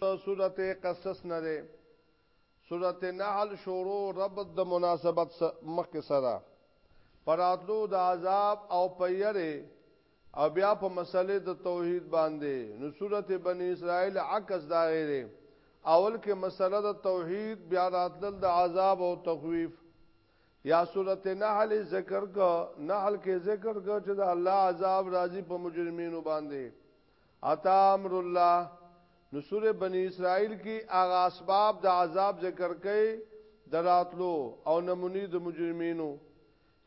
ته سورته قصص نه ده سورته نحل شروع رب د مناسبت مخ سره پراتلو د عذاب او پیره او بیا په مسلې د توحید باندې نو سورته بنی اسرائیل عکس دا غیره اول کې مسله د توحید بیا راتلل د عذاب او تخویف یا سورته نحل ذکر کا نحل کې ذکر کا چې د الله عذاب راځي په مجرمینو باندې اتا امر الله نو سوره بنی اسرائیل کې هغه اسباب د عذاب ذکر کړي دراتلو او نمونی د مجرمینو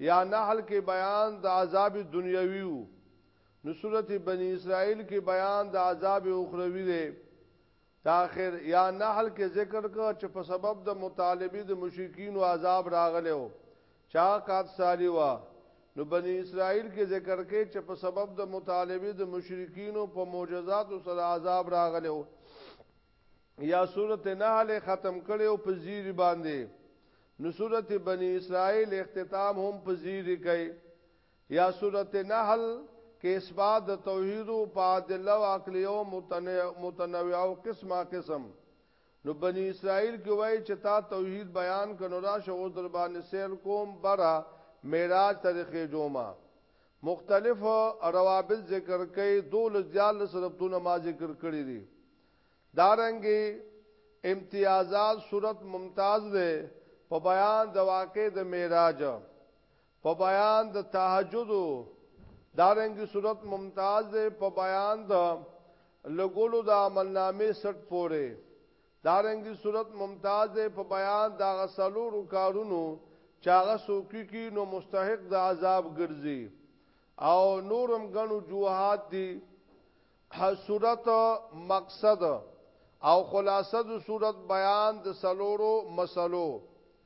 یا نحل کې بیان د عذاب دنیوي نو سوره بنی اسرائیل کې بیان د عذاب اخروی دی دا اخر یا نحل کې ذکر کو چې په سبب د مطالبه د مشرکین او عذاب راغلو چا قات سالی وا نو بنی اسرائیل کې ذکر کې چې په سبب د مطالبه د مشرکین او په معجزات او سره عذاب راغلو یا سورته نحل ختم کړي او په زیر باندې نو سورته بنی اسرائیل اختتام هم په زیر کوي یا سورت نحل کې اثبات د توحید او پادله او عقلی او متنوع او قسمه قسم نو بنی اسرائیل کې وای چې تا توحید بیان کنو را شو در باندې سیر کوم برا معراج طریقې جوما مختلف روابط ذکر کړي دول جال سربتونه ما ذکر کړی دي دارنګي امتیازات صورت ممتاز ده په بیان د واقع د معراج په بیان د تهجد دارنګي صورت ممتاز ده په بیان د لګولو د عملنامې سټ پوره دارنګي صورت ممتاز ده په بیان دا غسلو رکارونو چاغه سوکی کی نو مستحق د عذاب ګرځي او نورم غنو جوهات دي صورت مقصد او خلاصه د صورت بیان د سلورو مسلو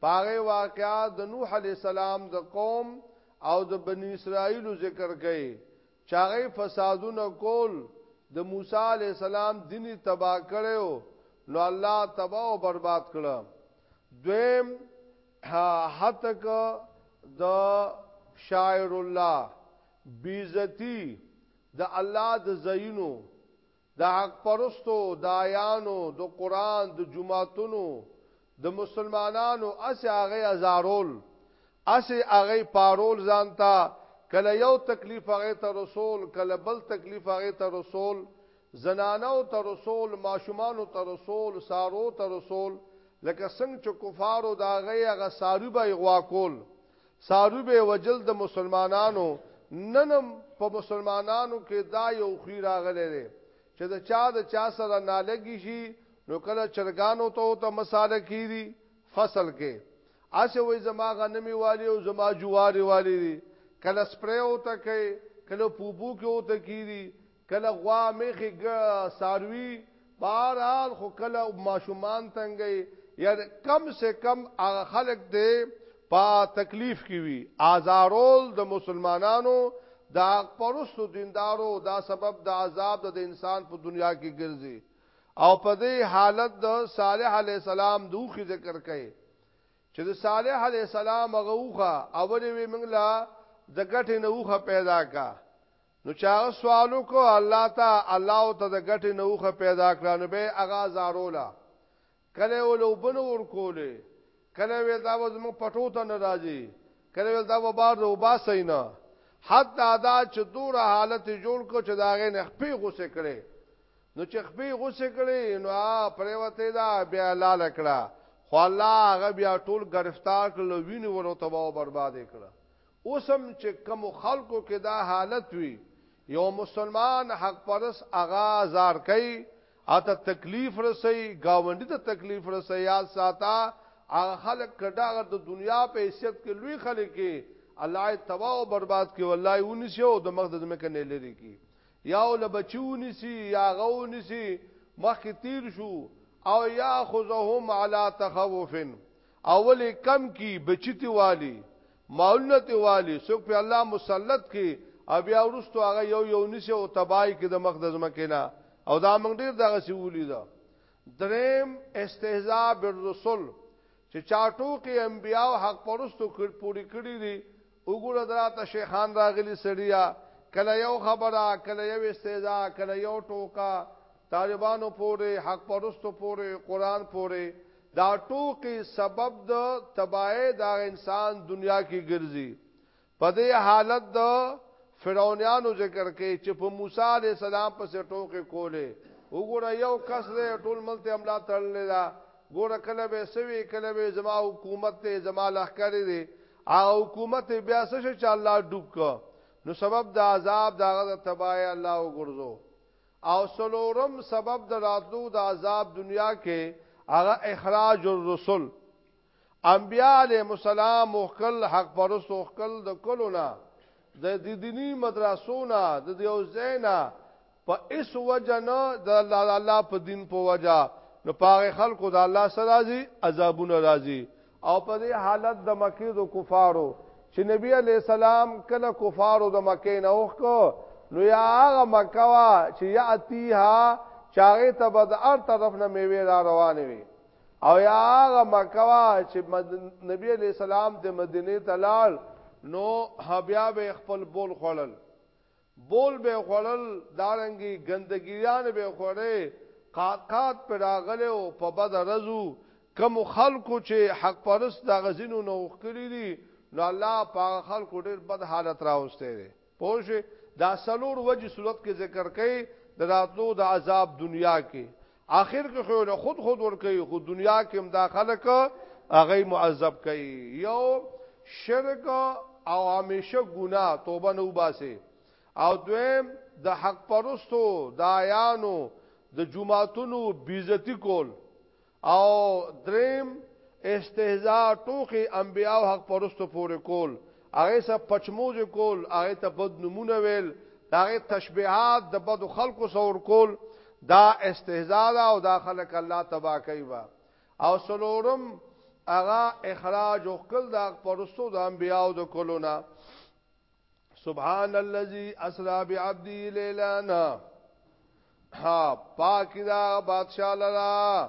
پاغه واقعا د نوح علی السلام د قوم او د بنی اسرائیل ذکر کړي چاغه فسادونه کول د موسی علی السلام دیني تبا کړو نو الله تبا او برباد کړه دویم حتک د شاعر الله بیزتی د الله د زینو د حق پرستو داعیانو د قرآن د جوماتونو د مسلمانانو اسې هغه ازارول اسې هغه پارول ځان ته کله یو تکلیف هغه ته رسول کله بل تکلیف هغه ته رسول زنانو ته رسول ماشومانو ته رسول سارو ته رسول لکه څنګه چې کفارو دا غي هغه ساری به غوا کول څارو به وجل د مسلمانانو نن هم په مسلمانانو کې دا یو خوی راغلی دی چې د چا د چا سره نالګي شي نو کله چرګانو ته او ته مساله کیری فصل کې اسه وې زما غنمي والی او زما جواری والی دي کله سپرې او ته کوي کله پوبو کې او ته کیری کله غوا میخی ګه څاروی په هر حال خو کله ماشومان تنګی یعنی کم سه کم هغه خلک دی په تکلیف کی وی آزارول د مسلمانانو د حق پرستو دیندارو دا سبب د عذاب د انسان په دنیا کې ګرځي او په دې حالت د صالح علی السلام دوخي ذکر کړي چې د صالح علی السلام غوخه اول وی منګلا د ګټه نوخه پیدا کا نو چا سوال وکړو الله ته الله او ته د ګټې نوخه پیدا کړه نو به اغا زارولا کله ولو بنو ور کولې کله وې دا وزم پټو ته نه راځي کله وې دا وبار او با سینا حتی دا چې دوره حالت جوړ کو چې دا غې نه خپې غوسه کړي نو چې خپې غوسه کړي نو پریوته دا بیا لاله کړه خو الله هغه بیا ټول گرفتار کړل ویني ورو تباہ او برباد کړل اوس هم چې کوم خلکو کې دا حالت وي یو مسلمان حق پرس اغا زار کوي اته تکلیف رسي گاونډي ته تکلیف رسي یا ساته هغه خلک کډاغه د دنیا په حیثیت کې لوی خلک کې الله تباہ او برباد کې والله ونسی او د مخ د ځمکه نه لري کې یا ول بچونی سی یا غونی سی مخ تیر شو او یا خذهم علی تخوف اول کم کی بچتی والی مالونه ته والي څوک په الله مسلط کړي او بیا ورستو هغه یو یو نشه او تبای کې د مخ د زمکینا او دا موږ ډیر دغه سی ولیدا دریم استهزاء بالرسل چې چاټو کې انبیا او حق پرستو کړ پوری کړی دي وګوره دراته شیخان راغلی سړیا کله یو خبره کله یو استهزاء کله یو ټوکا طالبانو پورې حق پرستو پورې قران پورې دا ټوکی سبب د تباهی دا انسان دنیا کې ګرځي په دې حالت د فرعونانو ذکر کې چې په موسی عليه السلام پسې ټوکې کولې وګوره یو کس دې ټول ملته املا تړلې دا ګوره کله به سوي کله به زما حکومت ته زما لخر دي او حکومت بیا څه چې الله ډوب کو نو سبب د عذاب دا غ تبای الله وګرځو او څلورم سبب د راتلو د عذاب دنیا کې هغه اخراج الرسل انبیاء علیهم السلام مخکل حق پرستو خپل د کلونا د دینی مدرسونا د دیو زینا په اس وجه نه د الله الله په دین په وجه نو پاره خلکو د الله سره راضي عذابونه راضي او په دې حالت د مکې د کفارو چې نبی علی السلام کله کفارو د مکې نه وښکو نو یا هغه مکه وا چې یاتیها چاغه ته بد ار طرف نه میوه را روان وي او یا هغه مکه وا چې نبی علی السلام د مدینه ته لاړ نو بیا به خپل بول خړل بول به خوړل دارنګي ګندګيان به خوړې قاقات په راغله او په بد رزو کم خلکو چې حق پرست د غزینو نو وکړي دي نو الله پاک خلکو ډېر بد حالت راوسته دي پوه دا سلور وجه صورت کې ذکر کړي د راتلو د عذاب دنیا کې اخر کې خو له خود خود ور کوي خو دنیا کې هم دا خلک هغه معذب کوي یو شرک او همیشه ګناه توبه نه وباسي او دویم د حق پرستو دایانو د جمعاتونو بیزتی کول او دریم استهزاء ټوخي انبیاء حق پرستو پورې کول هغه سره پچموزې کول، هغه ته بد نومونه ویل، د هغه تشبیهات د بدو خلکو سره ورکول، دا استهزاء ده او دا خلک الله تباه کوي به او څلورم هغه اخراج او خپل د حق پرستو د انبیاو د کولونه سبحان الذي اسرا بعبده ليلا ها پاک دا بادشاہ لرا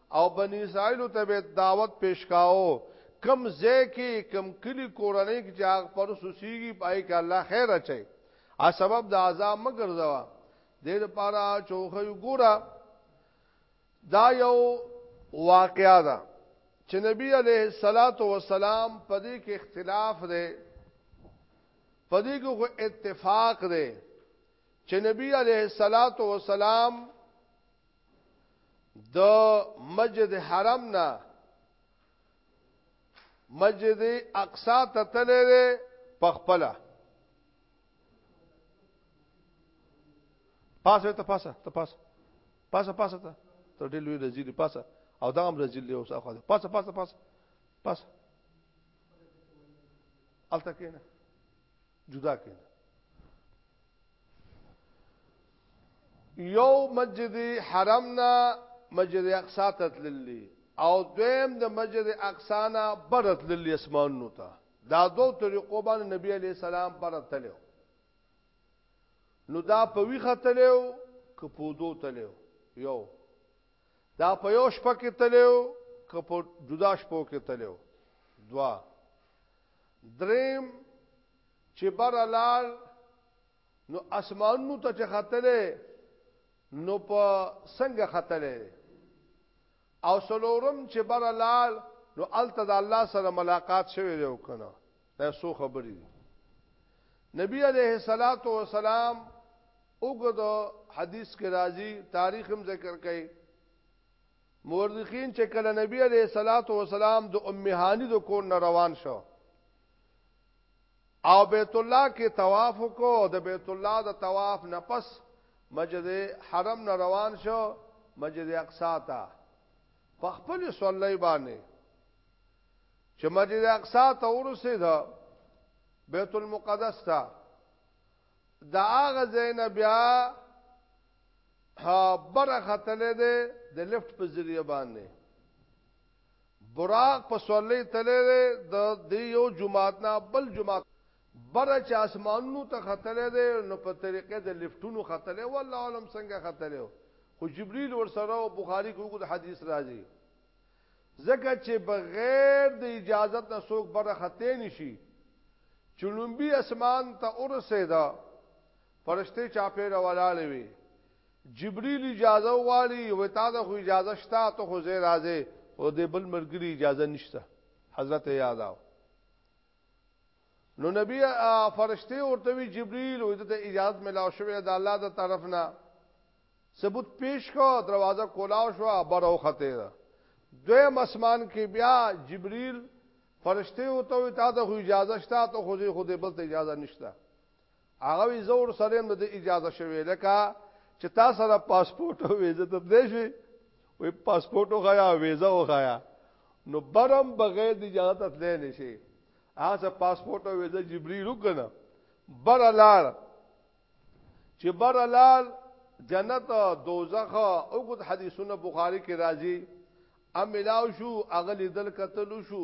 او بنی اسرائیل ته به دعوت پیش کاو کم ځای کې کم کلی کورنۍ کې چې هغه پر سوسیږي پای کې الله خیر اچي ا سبب د عذاب مگر زوا د دې لپاره چوخه ګوره دا یو واقعا ده چې نبی علیه الصلاۃ والسلام په دې کې اختلاف دی په دې کې خو اتفاق دی چې نبی علیه الصلاۃ والسلام د مسجد حرم نه مسجد اقصا ته تللی پخپله پاسه ته پاسه ته پاسه پاسه پاسه ته ته ډېر لوی رزیل پاسه او دا هم رزیل دی اوس اخو پاسه پاسه پاسه پاسه الته کېنه جدا کړي یو مسجد حرم نه مسجد اقصا ته تللی او دویم د مسجد اقصا نه برت للی اسمان نو ته دا دوه طریقو باندې نبی علی السلام برت تلو نو دا په وی ختلو که په دوه تلو یو دا په یو شپه کې تلو که په جدا شپو کې تلو دوا دریم چې بر لال نو اسمانونو ته چې خطلې نو په څنګه خطلې او سلورم چې بر لال نو الته د الله سره ملاقات شوی دی وکنه دا سو خبرې دي نبی علیہ الصلات والسلام وګدو حدیث کې راځي تاریخ هم ذکر کړي مورخین چې کله نبی علیہ الصلات والسلام د ام هانی د کور نه روان شو او بیت الله کې طواف کو د بیت الله د طواف نه پس مسجد حرم نه روان شو مسجد اقصا ته په خپل صلی باندې چې مسجد اقصا ته ورسېد بیت المقدس ته دا غزین بیا ها بره خطلې ده د لفټ په ذریعہ باندې براق په سولې تلې ده د دې یو جمعات نه بل جمعات بره چې اسمانونو ته خطلې ده نو په طریقې د لفټونو خطلې والله علم څنګه خطلې خو جبريل ور سره او بخاری کې وګړو حدیث راځي ځکه چې بغیر د اجازت نه څوک بره خطې نشي چلومبي اسمان ته ورسېدا فرشتې چاپېره ولاړې وي جبريل اجازه غواړي وي تا ته خو اجازه شته ته خو زه راځې او د بل مرګري اجازه نشته حضرت یاداو نو نبی فرشته ورته وی جبرئیل او دته اجازه ملاو شوې د الله د طرف نه ثبوت پیش کو دروازه کولاو شو برو خته ده دویم اسمان کې بیا جبرئیل فرشته ورته وی تا ته خو اجازه شته ته خو خو دې بل ته اجازه نشته هغه وی زه ور سره هم د اجازه شوی لکه چې تا سره پاسپورت او ویزه ته دی شي وی پاسپورت او غیا ویزه او غیا نو برم بغیر د اجازه ته تللی نشي هغه پاسپورت او ویزه جبري رکنه بر لار چې بر لار جنت دوزخ او قد حدیثونه بخاری کې راځي ام ملاو شو اغلی دل قتل شو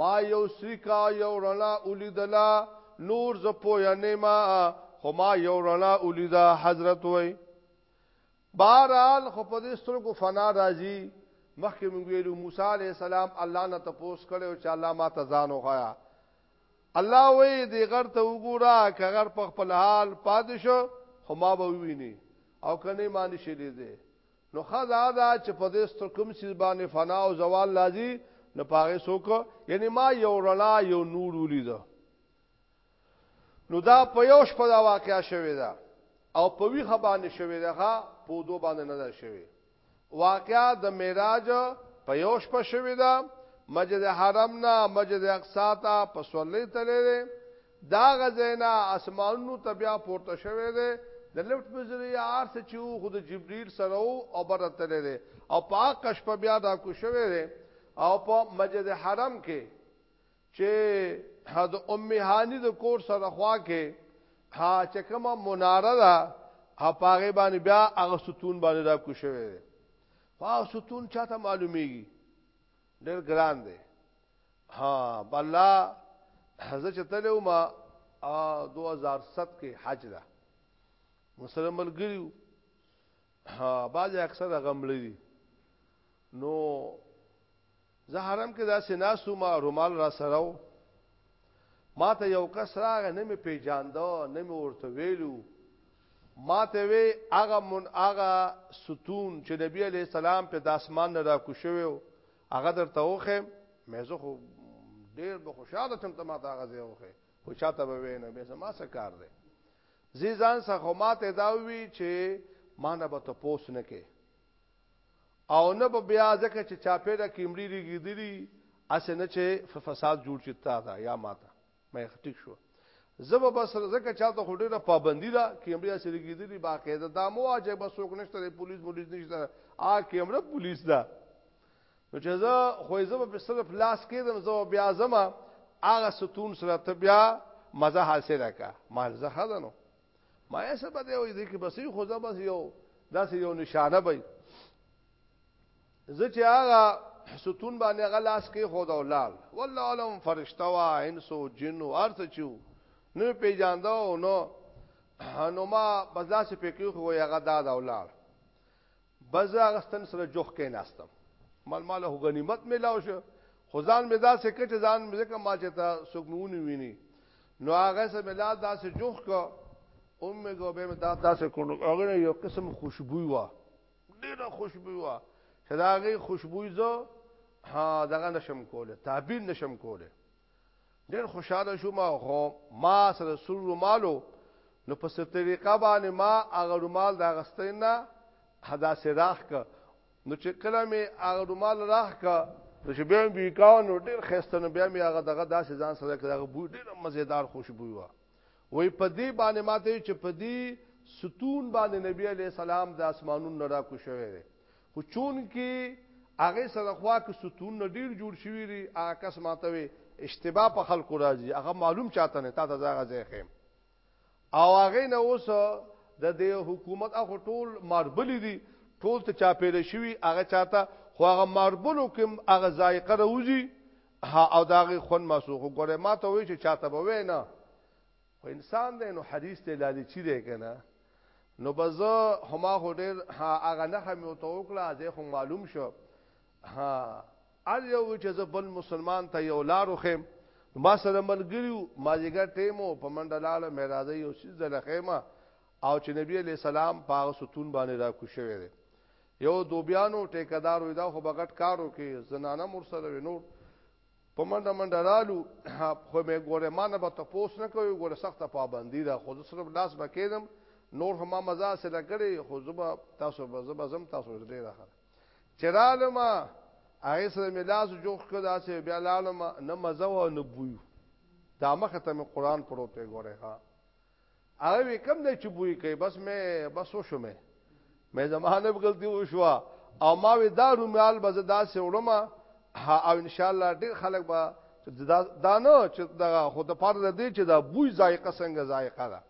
ما یو څریکه یو رڼا ولیدله نور زه پوه نیمه خو ما یو رڼا ولیده حضرت وای بهرحال خو په دې سترګو فنا راځي مخکې موږ ویلو موسی علی السلام الله نه تپوس کړو چې الله ما ته ځان وخایا الله وې دې غر ته وګوره کغر په خپل حال پادشو خو ما به ویني او کنه معنی شلې دې نو خدا دا چې په دې ستر کوم سیز باندې فنا او زوال لازی نو پاره سوک یعنی ما یو رڼا یو نور ولید نو دا په یو شپه دا واقعیا شوی دا او په وی خبانه شوی دا په دو باندې نظر شوی واقعیا د معراج په یو شپه شوی دا مسجد حرم نه مسجد اقصا ته په سولې تللی دا غزینا اسمانونو ته بیا پورته شوه دی د لفت په ذریعہ ارث چې وو خود جبرئیل سره او برته لري او پاک کش په بیا دا کو شوه دی او په مسجد حرم کې چې حد ام هانی د کور سره خوا کې ها چې کومه مناره ده هپاغه باندې بیا هغه ستون باندې را کوشوي خو ستون چاته معلومیږي ډېر ګران دی ها بلا زه چې تلو ما 2007 کې حج ده مسلمان ملګریو ها باز اکثر غملري نو زه حرم کې دا سناسو ما رومال را سره و ما ته یو کس راغ نه می پیجاندو نه می ورته ویلو ما ته وی هغه من هغه ستون چې نبی علی السلام په داسمان نه را کوشوي هغه درته وخه مې زه خو ډیر به خوشاله تم ته ما ته هغه زه وخه خو چاته به وینه به ما څه کار دی زی ځان څخه ما ته دا وی چې ما نه به ته پوس نه کې او نه به بیا ځکه چې چا پیدا کیمړي ریګیدلی اسنه چې فساد جوړ چتا دا یا ماته مې ټیک شو زه به بس ځکه چاته خو ډیره پابندی ده کیمرې سره کېدلې باقاعده دا مو اجه بس څوک نشته پولیس پولیس نشته آ کیمره پولیس ده نو چې زه خو زه په صرف لاس کېدم زه بیا زما هغه ستون سره ته بیا مزه حاصله کا مالزه خدانو ما یې سبا دی وې دې کې بس خو زه بس یو داسې یو نشانه به زه چې هغه ستون باندې غلاس کې خود او لال والله علم فرشتہ وا انسو جن او ارث چو نو پیجاندو او نو نو ما بزا سي پکې خو هغه داد او لال بزا غستن سره جوخ کې ناستم مال مال هو غنیمت ملاو شو خو ځان مې دا سکه چې ځان مې ځکه ما چې تا سګمونی ویني نو هغه سره ملا دا سه جوخ کو ام مې ګو به مې دا دا سه کونو هغه یو قسم خوشبو وا ډیره خوشبو وا چې دا غي خوشبو زه ها دغه نشم کوله تعبیر نشم کوله ډیر خوشاله شوم خو ما سره سر رومالو نو په ست طریقه باندې ما هغه رومال دا غستینا حدا سي راخ ک نو چې کله مې هغه رومال راخ ک نو چې بیا مې کاو نو ډیر خسته نو بیا مې هغه دغه داسې ځان سره کړه بو ډیر مزیدار خوشبو وا وایي په دې باندې ماته وي چې په دې ستون باندې نبی علیه السلام د اسمانونو نه راکو شوی دی خو چونکې هغه سره خوا کې ستون نه ډیر جوړ شوی دی هغه کس ماته وي اشتباه په خلکو راځي هغه معلوم چاته نه تا ته ځای ځای خیم او هغه نه اوس د دې حکومت هغه ټول ماربلې دي ټول ته چاپېره شوی هغه چاته خو هغه ماربلو کوم هغه ذایقه راوځي ها او داغه خون مسوخ ګوره ما ته وی چې چاته به وینا خو انسان دی نو حدیث ته لالچی دی کنه نو بزه هما هو ډیر هغه نه هم یو توکړه زه خو معلوم شو ها ار یو چې زبل مسلمان ته یو لار وخم ما سره ملګریو ما جګه ټیمو په منډلاله مهرازه یو سیز د لخیمه او چې نبی علی سلام پاغه ستون باندې را کوشوي یو دوبیانو ټیکدار وي دا خو بغټ کارو کې زنانه مور سره وي نور په منډه منډه رالو خو مې ګوره ما نه به تپوس نه کوي ګوره سخته پابندي ده خو زه صرف لاس به کېدم نور هم ما مزه سره کړې خو زه به تاسو به زه به زم تاسو ډېر راخره چې رالم هغه سره مې لاس جوخ کړ داسې بیا لالم نه مزه و نه بوی دا مخه ته مې قران پروت دی ګوره ها هغه وی کم دی چې بوی کوي بس مې بس وشو مې مې زمانه غلطي وشو او ما وی دا رومال به زدا سه وړم او ان شاء الله ډیر خلک به دا دا نه چې دا خود پر دې چې دا بوی ذایقه څنګه ذایقه ده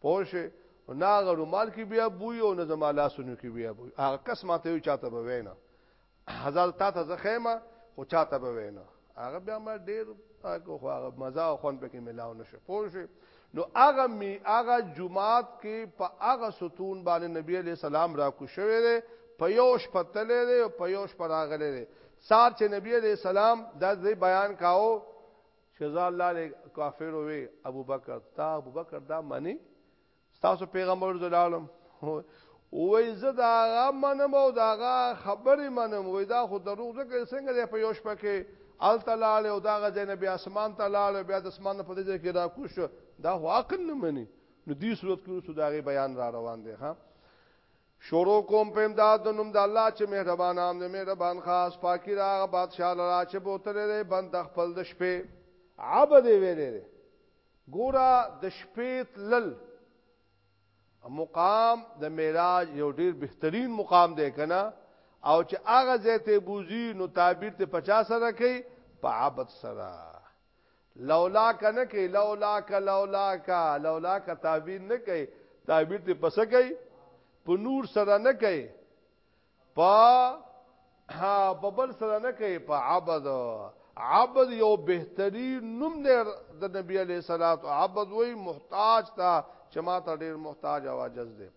پوه نه غ رومال کې بیا بوی او نه زما لاسونو کې بیا بوی هغه کس ماته یو چاته به وینا هزار تا ته زخیمه خو چاته به وینا هغه بیا ما ډیر کو خو هغه مزه او خون پکې ملاو نشه پوه شي نو هغه می هغه جمعات کې په هغه ستون باندې نبی علی سلام را کو شوې ده په یو شپه تلې ده او په یو شپه راغلې ده سار چې نبی علی سلام د دې بیان کاو شزا الله له کافر وي ابو بکر تا ابو بکر دا منی ستاسو پیغمبر زلالم وای زه دا غا منم او دا غا خبرې منم وای دا خو دروغ ده که څنګه دی په یوش پکې ال تلاله او دا غا زینب اسمان تلاله بیا د اسمان په دې کې را کوش دا خو عقل نه مني نو دې صورت کې رسو دا غي بیان را روان دی ها شروع کوم په امداد د نوم د الله چې مهربان عام نه مهربان خاص پاکي راغ بادشاہ لرا چې بوتره بند خپل د شپې عبد ویلې ګوره د شپې تلل مقام د معراج یو ډیر بهترین مقام دی کنه او چې هغه ځای ته بوزي نو تعبیر ته 50 سره کوي په عبادت سره لولا کنه کوي لولا ک لولا ک لولا ک تعبیر نه کوي تعبیر ته پس کوي په نور سره نه کوي په ها ببل سره نه کوي په عبد عبد یو بهترین نوم دی د نبی علی صلوات عبد وای محتاج تا چې ما ته ډیر محتاج او عاجز دی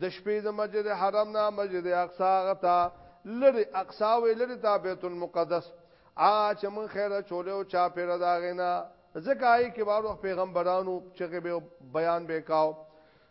د شپې د مسجد حرم نه مسجد اقصا غتا لری اقصا وی لری تا بیت المقدس ا چې من خیره چوله او چا پیر دا غینا ځکه آی کې بارو پیغمبرانو چې به بیان وکاو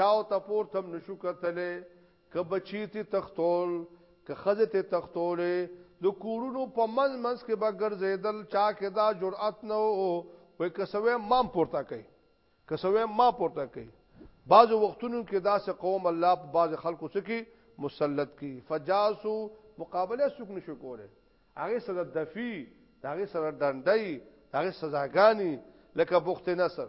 چاو ته پورته هم نشو کتلی که بچی تی تختول که خزه تی تختولې د کورونو په منځ منځ کې به ګرځېدل چا کې دا جرأت نه وو وې کسوې مام پورته کوي کسوې ما پورته کوي بعض وختونو کې دا سه قوم الله په بعض خلکو سکی مسلط کی فجاسو مقابله سوک نشو کوله هغه سره دفی هغه سره ډنډای هغه سزاګانی لکه بوخت نصر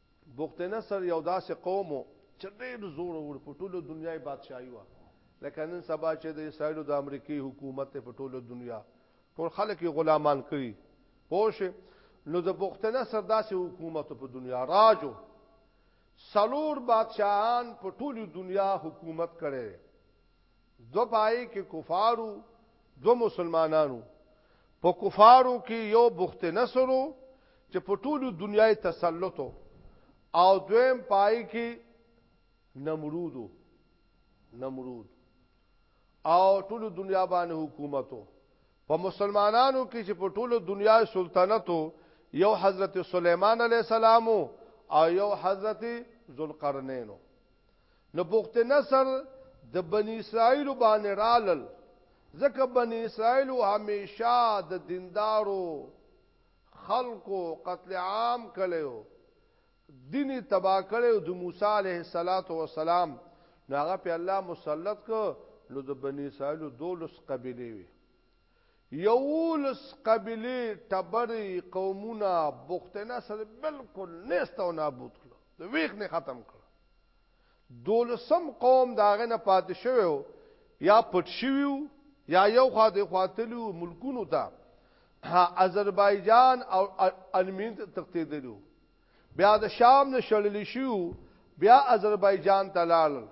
بختنصر یو داسې قوم و چې ډېر زور ور په ټوله دنیا یې بادشاهي وه لکه نن سبا چې د اسرایلو د امریکې حکومت په ټوله دنیا ټول خلک یې غلامان کړي پوه شئ نو د بختنصر داسې حکومت په دنیا راجو سلور بادشاهان په ټوله دنیا حکومت کړي دوه پای کې کفارو دوه مسلمانانو په کفارو کې یو بخت نصرو چې په ټولو دنیا تسلط او دویم پای کې نمرودو نمرود او ټولو دنیا باندې حکومتو په مسلمانانو کې چې په ټولو دنیا سلطنت یو حضرت سليمان عليه السلام او یو حضرت ذوالقرنین نو پخت نصر د بنی اسرائیل باندې رالل ځکه بنی اسرائیل همیشه د دیندارو خلقو قتل عام کړو دیني تبا کړو د موسی علیه الصلاۃ والسلام نو هغه په الله مسلط کو نو د بنی اسرائیل دولس قبیله وي یوولس قبیلې، ټبرې، قومونه، بخت نصر یې بلکل نیست او نابود کړل، د ویښ نه ختم کړل. دولسم قوم د هغه نه پاتې شوی و، یا پټ شوي وو، یا یو خوا دې خوا تللي وو ملکونو ته، اذربایجان او ارمینیې ته تښتېدلي وو، بیا د شام نه شړلي شوي وو، بیا اذربایجان ته لاړل،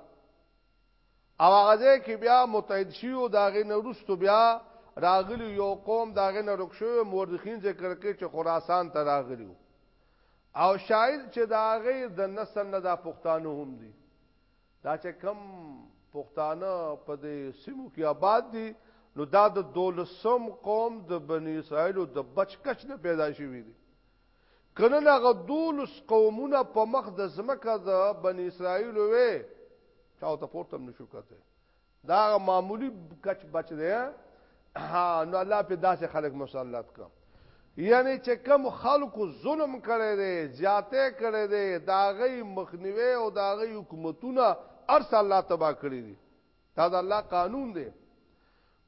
او هغه ځای کې بیا متحد شیو داغه نورستو بیا راغلی یو قوم داغه نه رکشو مورخین ذکر کې چې خراسان ته راغلی او شاید چې داغه د نسل نه دا پښتانه هم دي دا چې کم پښتانه په دې سیمو کې آباد دي نو دا د دولسم قوم د بنی اسرائیل د بچکچ نه پیدا شوی دي که نن هغه دولس قومونه په مخ د ځمکه د بنی اسرائیلو وې چا ته پورته هم نشو کته دا معمولی کچ بچ دی نو الله په داسې خلک مسلط کړ یعنی چې کم خلکو ظلم کړي دي زیاته کړي دي داغي مخنیوي او داغي حکومتونه ارس الله تبا کړی دي دا د الله قانون دی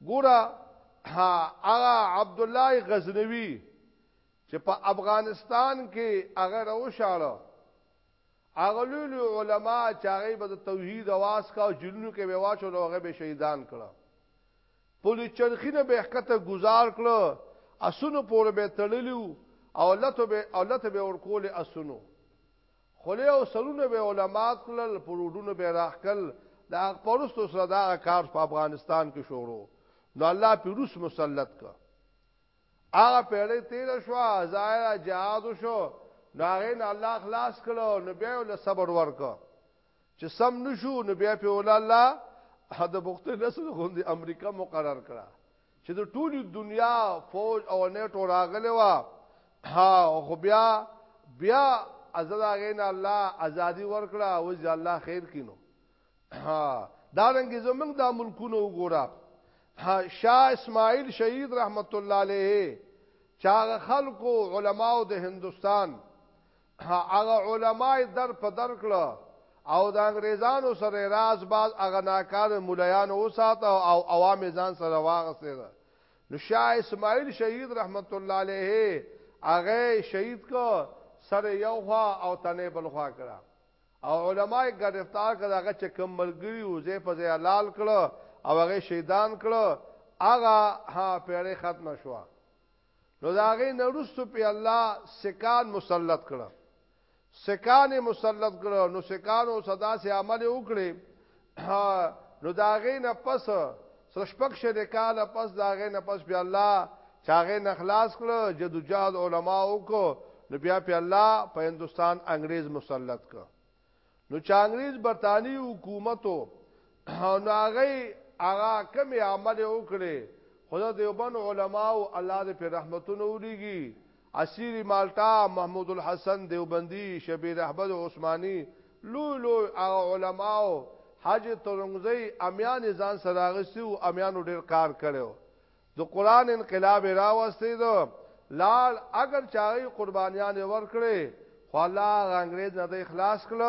ګوره هغه عبد الله غزنوی چې په افغانستان کې هغه راوشاړه هغه لوی علما چې هغه به د توحید اواز کا او جنونو کې به واچو نو هغه به شهیدان کړه پولیس چرخینه به حقته گزار کړه اسونو پور به تړلیو او لته به او لته به ورکول اسونو خله او سرونه به علما کړل پروډونه به راخکل دا پرستو سره دا کار په افغانستان کې شروع نو الله پیروس مسلط کړ هغه پیړۍ تیر شو ظاهر جهاد شو نو هغه نه الله خلاص کړو نو بیا له صبر ورکو چې سم نشو نو بیا په ول الله د بوخت نسل غوندي امریکا مقرر کړه چې د ټولي دنیا فوج او نیټو راغلی و ها خو بیا بیا ازل هغه نه الله ازادي ورکړه او ځ الله خیر کینو ها دا رنګ زمنګ دا ملکونه وګوره ها شاه اسماعیل شهید رحمت الله علیه چاغه خلکو علماو د هندستان هغه علماي در په در کړه او د انګريزانو سره راز باز هغه ناکار مولایان اوسات او عوام ځان سره واغسته نو شاه اسماعیل شهید رحمت الله علیه هغه شهید کو سره یو خوا او تنه بل خوا کړه او علماء گرفتار کړه هغه چې کم ملګری او زه په زه حلال کړه او هغه شیطان کړه هغه ها پیړې ختم شو نو دا هغه نورستو په الله سکان مسلط کړه سکان مسلط کړه نو سکان او صدا سي عمل وکړي نو دا غي نه پس سو شپک شری کال پس دا غي نه پس بیا الله چاغه نه خلاص کړو جدوجہد علما وکړو نو بیا په الله په هندستان انګريز مسلط کړ نو چې انګريز برتانی حکومتو نو هغه هغه کم عمل وکړي خدا دیوبن علما او الله دې په رحمتونو ولېږي عسیری مالټا، محمود الحسن دیوبندی، شبیر احمد عثمانی، لوی لوی هغه علماء او حج ترنګزی امیان یې ځان سره راغستی وو، امیانو ډیر کار کړی وو، د قرآن انقلاب یې راوستی ده، لاړ، اګر چې هغوی قربانیان یې ورکړی، خو الله هغه انګریز نه دی خلاص کړ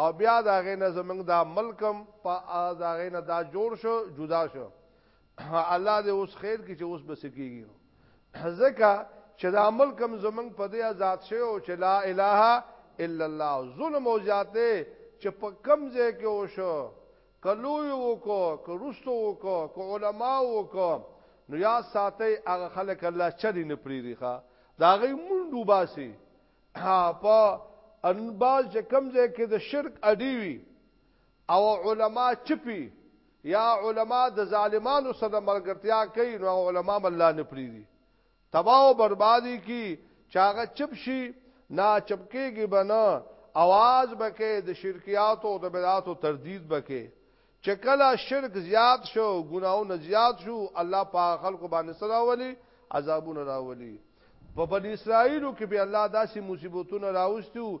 او بیا د هغې نه زمونږ دا ملک هم په د هغې نه دا جوړ شو، جدا شو، الله دې اوس خیر کې چې اوس بس کېږي نو ځکه چې دا عمل کم زمنګ په دې آزاد شوی او چې لا اله الا الله ظلم او زیاته چې په کم ځای کې وشو کلوی وکړو که رستو وکړو که علما وکړو نو یا ساتي هغه خلک الله چری نه پریری ښا دا غي منډو باسي په انبال چې کم ځای کې د شرک اډي وي او علماء چپی یا علماء د ظالمانو سره ملګرتیا کوي نو علماء الله نه پریدي تباہ او بربادي کی چاغه چپ شي نا چپکیږي بنه आवाज بکې د شرکیاتو او د بدعاتو تردید بکې چې کله شرک زیات شو ګناونه زیات شو الله په خلکو باندې سره ولي عذابونه راولي په بنی اسرائیلو کې به الله داسې مصیبتونه راوستیو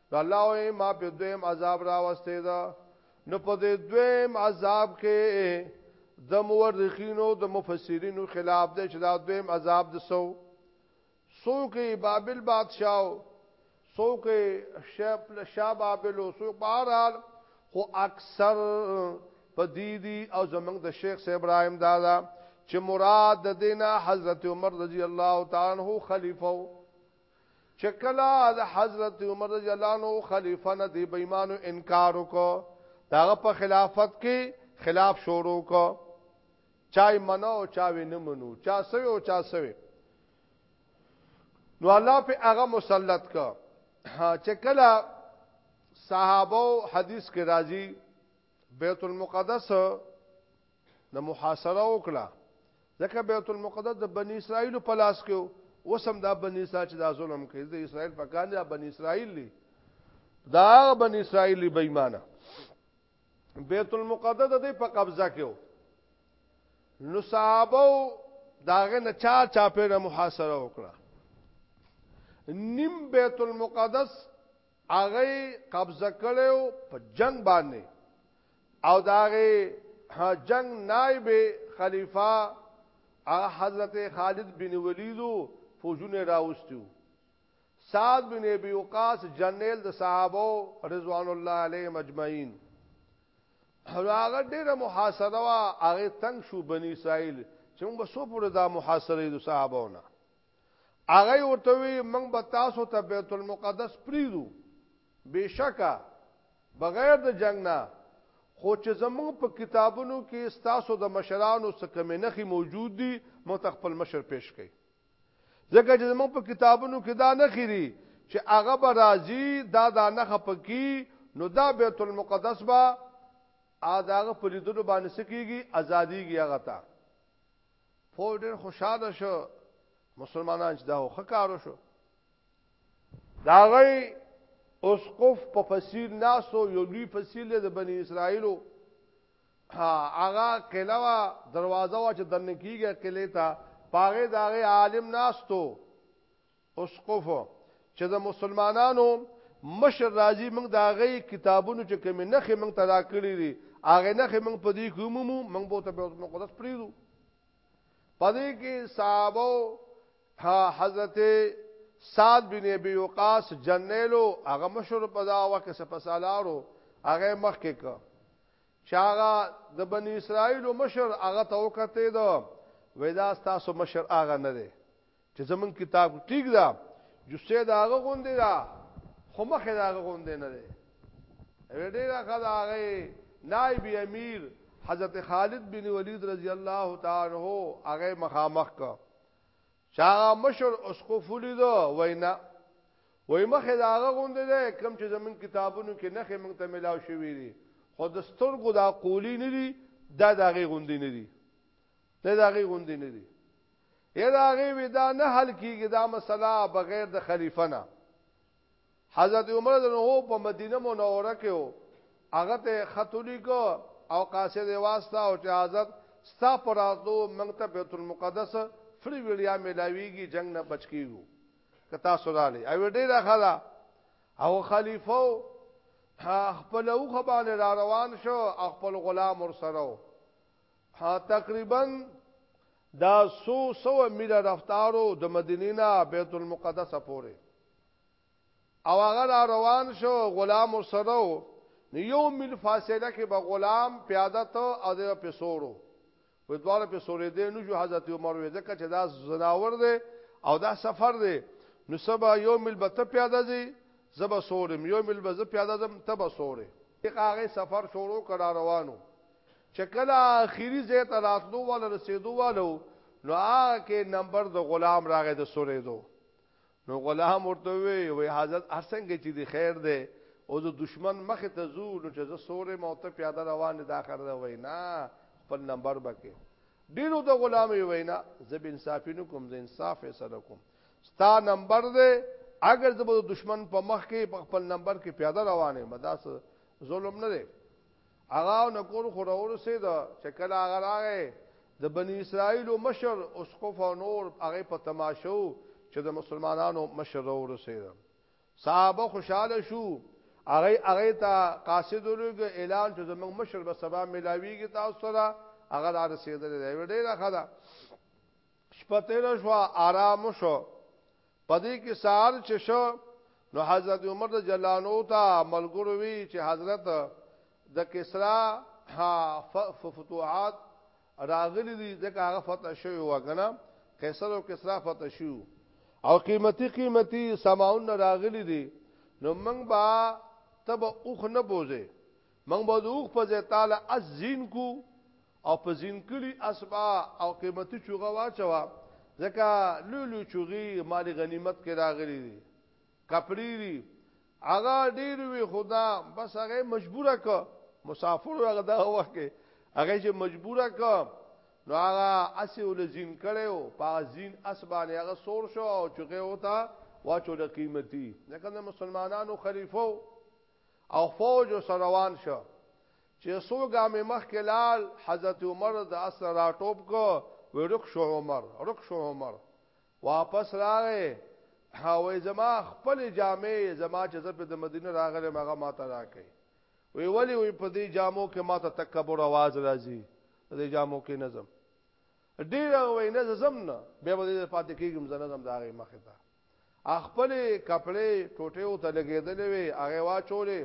نو الله وې ما په دویم عذاب راوستي دا نو په دې دویم عذاب کې د مورخینو د مفسرینو خلاف دی چې دا دویم عذاب د سو سو کې بابل بادشاہ سو کې شپ شاه بابل او سو بهرحال خو اکثر په دې دي او زمنګ د شیخ صاحب ابراهیم دادا چې مراد د دینه حضرت عمر رضی الله تعالی عنہ خلیفہ چې کله د حضرت عمر رضی الله عنه خلیفہ نه دی بېمانو انکار وکړ داغه په خلافت کې خلاف شروع کو چای منو چاوي نه منو چا سوي او چا سوي نو الله په هغه مسلط کو چې کله صحابه حدیث کې راځي بیت المقدس نه محاصره وکړه ځکه بیت المقدس د بنی اسرائیل په لاس کې اوس هم دا بنی اسرائیل چې دا ظلم کوي د اسرائیل په کار نه بنی اسرائیل لري دا بنی اسرائیل لري بېمانه بیت المقدس د په قبضه کې نو صحابه داغه نه چا چا په محاصره وکړه نیم بیت المقدس هغه قبضه کړو په جنگ باندې او داغه جنگ نائب خلیفہ حضرت خالد بن ولید فوجونه راوستیو سعد بن ابي وقاص جنرال د صحابه رضوان الله علیهم اجمعین هغه ډیره محاصره وا هغه تنگ شو بنی اسرائیل چې موږ سو پر دا محاصره د صحابهونه هغه ورته وی موږ به تاسو ته بیت المقدس پریدو بېشکه بغیر د جنګ نه، خو چې زموږ په کتابونو کې ستاسو د مشرانو څه کومې نښې موجود دي، موږ ته خپل مشر پېش کړئ. ځکه چې زموږ په کتابونو کې دا نښې دي چې هغه به راځي، دا دا نښه په کې، نو دا بیت المقدس به د هغه په لیدلو باندې څه کېږي؟ ازادېږي هغه ته. پوه ډېر خوشاله شو مسلمانان چې دا خو ښه کار وشو. دا غي اسقف په فصیل ناسو یو لوی فصیل د بنی اسرائیلو هغه کلاوه دروازه وا چې دنه کیږي کله تا پاغه داغه عالم ناستو اسقف چې د مسلمانانو مشر راځي موږ داغه کتابونو چې کوم نه خې موږ تدا کړی دي هغه نه خې موږ په دې کوم موږ به ته به مقدس پریدو پدې کې صحابه ها حضرت سعد بن ابي وقاص جنلو هغه مشر په دا وخت کې سپسالارو هغه مخ کې کو چاغه د بنی اسرائیل مشر هغه ته وکته دو ودا تاسو مشر هغه نه دی چې زمون کتاب ټیک دا جسه دا هغه غوندې دا خو مخه دا هغه غوندې نه دی ډیره خدای هغه نائب امیر حضرت خالد بن ولید رضی الله تعالی عنہ هغه مخامخ کو چا مشر اسقف ولیدو وینا وای مخه دا هغه غوندې ده کم چې زمون کتابونو کې نه خې موږ ته ملاو شوې دي خو د سترګو دا قولی نه دي دا دا غي غوندې نه دي دا دا غي غوندې نه دي یا دا غي ودا نه حل کیږي دا مسله بغیر د خلیفہ نه حضرت عمر رضی الله عنه په مدینه منوره کې وو هغه ته خط لیکو او قاصد واسطه او چې حضرت ستا پر راتلو موږ ته بیت المقدس فری ویلیا ملاویږي جنگ نه بچ کیږو که تاسو رالی او ډیره خلا او خلیفہ خپل او خبان را روان شو خپل غلام ور سره تقریبا دا څو سوه میله رفتار و، د مدینې نه بیت المقدس پورې. او هغه را روان شو، غلام ورسره و، نو یو میل فاصله کې به غلام پیاده ته او دی به پرې سور و. وایي دواړه پرې سورېدی نه شو، حضرت عمر وایي ځکه چې دا ځناور دی او دا سفر دی، نو څه به یو میل به ته پیاده ځې، زه به سور یم، یو میل به زه پیاده ځم، ته به سور یې. هغه سفر شروع کړ، را روان و، چې کله اخیری ځای ته راتلو والا رسیدو والو نو هغه کې نمبر د غلام راغې د سورې دو نو غلام ورته وی وی حضرت ارسنګ چې دی خیر دی او د دشمن مخ ته زو نو چې زه سورې مو ته پیاده روان دي اخر دا وینا خپل نمبر بکې ډیرو د غلام وینا زب انصافی نو کوم زه انصاف فیصله کوم ستا نمبر دی اگر زه د دشمن په مخ کې په خپل نمبر کې پیاده روانه مداس ظلم نه دی هغه نو کور خو راورسید چې کله هغه راغی د بنی اسرائیل مشر اسقف او نور هغه په تماشو چې د مسلمانانو مشر راورسید صحابه خوشاله شو هغه هغه ته قاصد لوګ اعلان چې زموږ مشر به سبا ملاویږي تاسو سره هغه را رسیدل دی ډیره خدا شپته شو آرام شو پدې کې سار چې شو نو حضرت عمر د جلانو ته ملګرو وی چې حضرت د کسرا فتوحات راغلي دي ځکه هغه فتح شوی وګنه قیصر او کسرا فتح شو او قیمتي قیمتي سماون راغلي دي نو موږ با تب اوخ نه بوزه موږ به اوخ په ځای تعالی ازین کو او په زین کلی اسبا او قیمتي چوغه واچوا ځکه لوی لوی چوغي مال غنیمت کې راغلي دي کپړې دي هغه ډیر وی خدا بس هغه مجبوره ک مسافر هغه دا وخت کې هغه چې مجبوره ک نو هغه اسی ول زین کړو په زین اسبانه هغه سور شو او چوغه وتا واچو د قیمتي ځکه مسلمانانو خلیفو او فوج سروان شو چې څو ګامې مخکې لال حضرت عمر د اسره را ټوپ کو وی رک شو عمر رک شو عمر واپس راغې هاوې زما خپل جامې زما چې زپه د مدینه راغله مغه ماته راکې وی ولی وی په دې جامو کې ماته تکبر आवाज راځي دې جامو کې نظم ډیر وی نه زم نه به دې پاتې کېږم زنه زم داغه مخه ته خپلې کپړې ټوټیو ته لګېدلې وې، هغه یې واچولې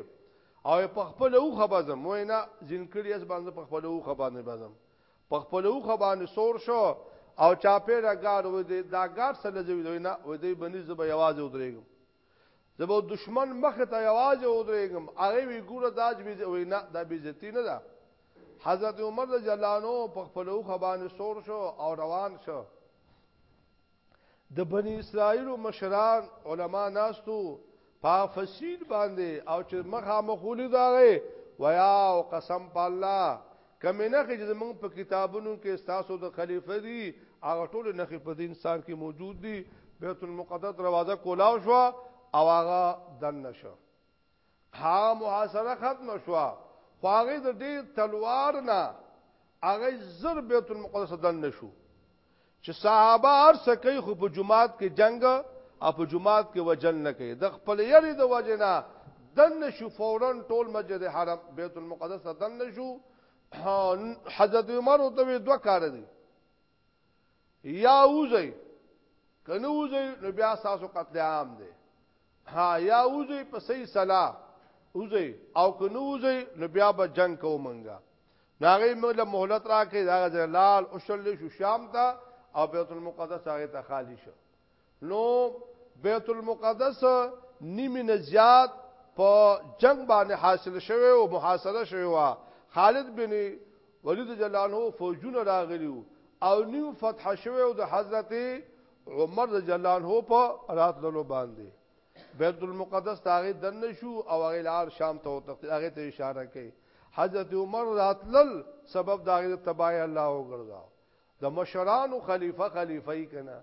او په خپله اوښه به ځم، وایي نه، زین کړي یې، زه باندې په خپله اوښه باندې به ځم. په خپله اوښه باندې سور شو او چاپېره ګارډ ودرېد، دا ګارډ څه له ځه ویده وي، نه، وایي دی به نیسي، زه به یوازې ودرېږم، زه به دښمن مخ ته یوازې ودرېږم، هغه یې وایي ګوره دا بې عزتي، وایي نه، دا بې عزتي نه ده. حضرت عمر رضی الله عنه په خپله اوښه باندې سور شو او روان شو. د بنی اسرائیل مشران علما ناستو په فصیل باندې او چې مخه مخولي داغه ویا او قسم په الله کمه نه چې زمونږ په کتابونو کې تاسو د خلیفہ دي هغه ټول نه په دې انسان کې موجود دي بیت المقدس دروازه کولاو شو او هغه دن نشو ها محاصره ختم شو خو هغه د دې تلوار نه هغه زر بیت المقدس دن نشو چې صحابه هر څه کوي خو په جماعت کې جنگ او په جماعت کې وجل نه کوي د خپل یری د وجنا دن نشو فورا ټول مسجد حرم بیت المقدس دن نشو حضرت عمر او ته دوه کار دي یا وزي کنه وزي نو بیا تاسو قتل عام دی ها یا وزي په صحیح صلاح وزي او کنه وزي نو بیا به جنگ کو منګه ناغي مولا مهلت راکې دا غزلال او شل شو شام ته او بیت المقدس هغه ته خالی شو نو بیت المقدس نیمه نه زیات په جنگ باندې حاصل شوه او محاصره شوه خالد بن ولید جلانو فوجونه راغلیو او نیو فتح شوه او د حضرت عمر جلانو په راتللو باندې بیت المقدس تاغه دن شو او هغه لار شام ته هغه ته اشاره کوي حضرت عمر راتلل سبب داغه تبای الله وګرځاو د مشرانو خلیفه خلیفه یې کنه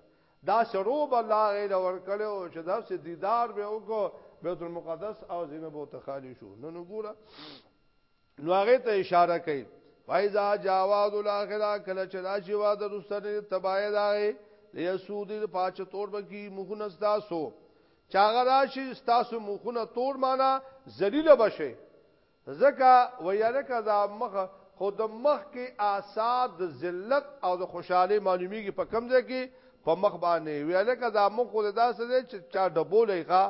دا سروب الله غي دا ورکړو چې دا سې دیدار به وکړو بیت المقدس او زینب او تخالی شو نو نو ګوره نو هغه ته اشاره کوي فایزا جواز الاخره کله چې راشي وا د رسنه تبای داغه لیسود پاچ تور بکی مخونه تاسو چاغه راشي تاسو مخونه تور معنا ذلیل بشه ځکه ویل که دا مخ خو د مخ کی آثار د ذلت او د خوشحالی معلومیږی په کوم ځای کی په مخ باندی ویل که دا مخ خو د داسی دی چه چا ډبولی ښا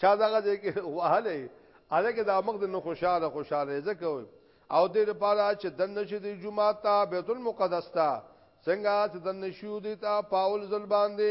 چا دغه ځای کی وهلی هلکه دا مخ د نه خوشحاله خوشحاله ځکه وی او دې لپاره چې دن نشي دی جمعه ته بیت المقدس ته څنګه چې دن نشو دی ته پاول ځل باندې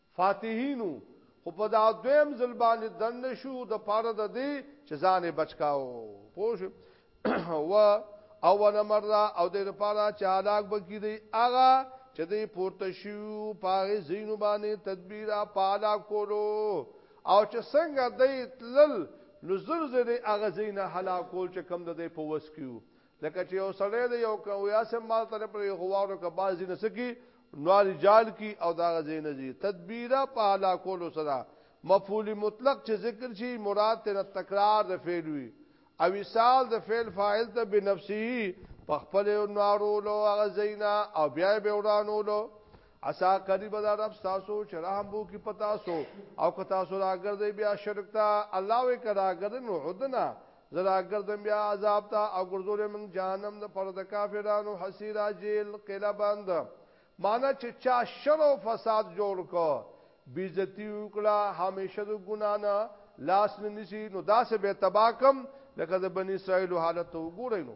فاتحینو خو په دا دویم ځل باندې دن شو د پاره د دې چې ځان بچ کاو پوه شو و اول مره او د لپاره چې هلاک بکی دی اغا چې دی پورته شو پاره زینو باندې تدبیر پالا کولو او چې څنګه دی تلل نو زر زر اغا زین هلاکول چې کم د دې په وس کیو لکه چې یو سړی دی یو کویا سم مال تر پر غوارو کا بازی نه سکی نوار جال کی او دا غزې نه زی تدبیره په علا کولو سره مفعول مطلق چې ذکر شي مراد تر تکرار د فعل وی او وصال د فعل فاعل ته بنفسه په خپل نوارو لو غزینا او بیا به ورانو لو اسا قریب دا رب تاسو چې رحم بو کی پتا سو او کتا سو راګر دی بیا شرک تا الله وی کرا ګرن عدنا زه راګرځم بیا عذاب ته او ګرځولې موږ جهنم د پر د کافرانو حسیرا جیل قله بند معنی چې چا شر او فساد جوړ کو بیزتی وکړه همیشه د ګنا نه لاس نه نسی نو داسې به تباکم لکه د بنی اسرائیل حالت وګورئ نو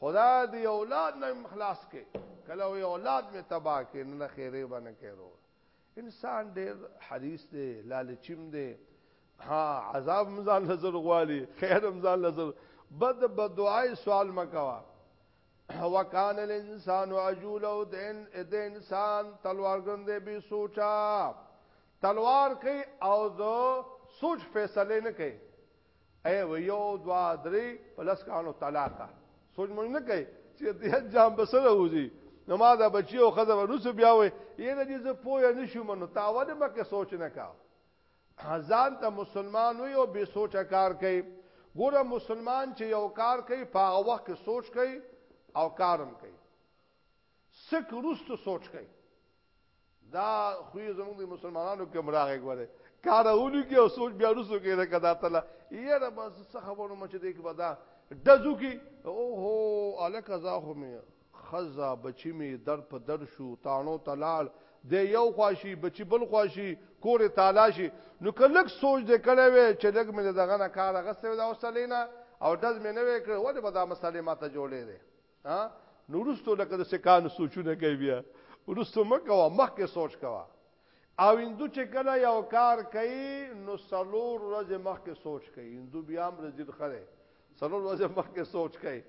خدا دی اولاد نه مخلاص کې کله وی اولاد می تبا کې نه خیره باندې کېرو انسان ډېر حریص دی لالچیم دی ها عذاب مزال نظر غوالی خیر مزال نظر بد بد دعای سوال مکوا وکان الانسان عجول او دین د انسان تلوار ګرځي به سوچا تلوار کوي او د سوچ فیصله نه کوي ای و یو دوا درې په لس کانو طلاقه سوچ مونږ نه کوي چې دې انجام بسره وځي نو ما دا بچي او خزه ورسو بیا وې یې نه دې زه پوهه نشم نو تاول مکه سوچ نه کا ځان ته مسلمان وي او به سوچ کار کوي ګوره مسلمان چې یو کار کوي په هغه وخت کې سوچ کوي او کارم کوي سک روست سوچ کوي دا خو زموږ د مسلمانانو کې مراغه غوړي کار اولو کې او سوچ بیا رسو کې راکا دا تعالی یې را بس څه خبرو مچ دې کې بدا دزو کې او هو الک ازا خو می خزا بچی می در په در شو تانو تلال د یو خواشي بچی بل خواشي کور تالاشي نو کلک سوچ دې کړې وې چې لګ مې دغه نه کار غسه دا اوسلینا او دز مې نه وې کړ ولې به دا مسلې ماته جوړې دي ها نورستو لکه د سکانو سوچونه کوي بیا ورستو مکوا مخکې سوچ کوا او هندو چې کله یو کار کوي نو سلور ورځ مخکې سوچ کوي هندو بیا هم رزید خره سلور ورځ مخکې سوچ کوي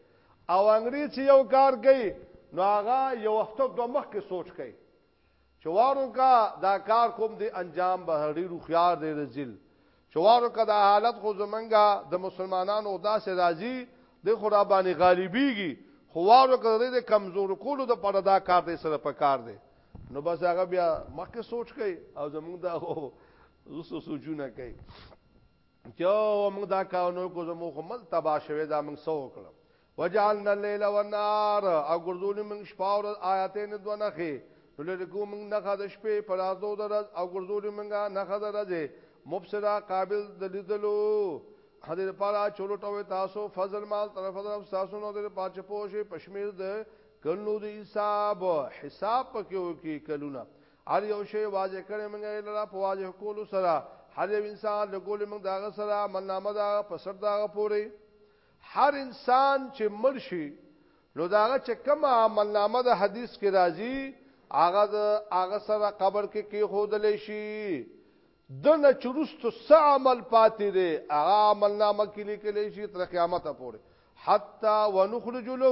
او انګریز چې یو کار کوي نو هغه یو هفته دوه مخکې سوچ کوي چوارو کا دا کار کوم دی انجام به هړی رو خيار دی رزل چوارو کا دا حالت خو زمنګا د مسلمانانو داسې راضي د خدا باندې غالبيږي خوارو کړه دې کمزور کولو د پړه دا کار دې سره پکار دې نو بس هغه بیا مخکې سوچ کوي او زموږ دا هو زوسو سوچونه کوي چې موږ دا کارونه کو زموږ مل تبا شوي دا موږ سو کړم وجعلنا الليل والنهار او ګرځولې موږ شپه او ورځ آیاتین دوه نخې نو لري کو موږ نخه د شپې په رازو د ورځ او ګرځولې موږ نخه د ورځ مبصرا قابل د لیدلو هدي لپاره چولو ټوي تاسو فضل مال طرف طرف تاسو نو د پاچ پوشي پښمیر د کلو د حساب حساب پکې وکي کلونه هر یو شی واځه کړي موږ لرا په واځه کولو سره هر یو انسان له ګولې موږ داغه سره منامه دا په سر داغه پوري هر انسان چې مړ شي نو دا هغه چې کوم عمل نامه د حدیث کې راځي هغه د هغه سره قبر کې کې خودل شي د نچرست س عمل پاتې دی هغه عمل نامه کې لیکل شي تر قیامت پورې حتا ونخرج له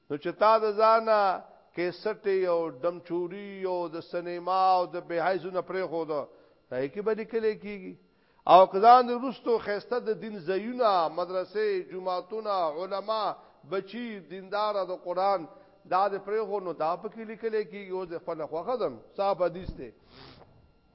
نو چې تا د ځانه کیسټې او ډمچوري او د سینما او د بهایزو نه پرې خو ده پای کې به لیکل کېږي او کزان د روستو خسته د دین زیونه مدرسې جمعهتونه علما بچی دیندار د قران دا د پرې خو نو دا پکې لیکل کېږي او د خپل خوخه دم صاحب حدیث ته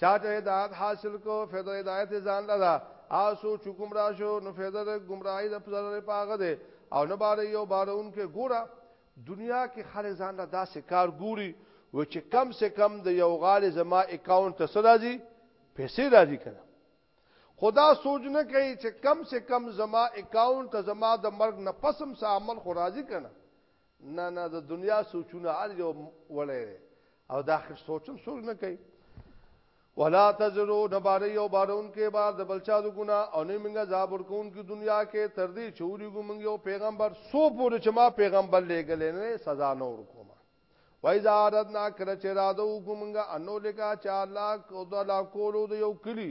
چا چې هدایت حاصل کو فیض هدایت ځان لدا آسو چې گمراه شو نو فیض د گمراهی د پزره پاغه ده او نه بار یو بارون کې ګورا دنیا کې خلک ځان لا داسې کار ګوري و چې کم سے کم د یو غال زما اکاونټ ته سره راځي پیسې راځي کنه خدا سوچ نه کوي چې کم سے کم زما اکاونټ ته زما د مرګ نه پسم سه عمل خو راځي کنه نه نه د دنیا سوچونه هر یو وړی دی او د اخر سوچم سوچ نه کوي ولا تزرو نباره یو بارون کې بار د بلچا د ګنا او نه منګه زابر کون کې دنیا کې تر دې چوري ګو منګ یو پیغمبر سو پورې چې ما پیغمبر لېګل نه سزا نه ورکوم وای زارت نا کړ چې را دو ګو منګه انو لکا چا الله کو د لا کولو د یو کلی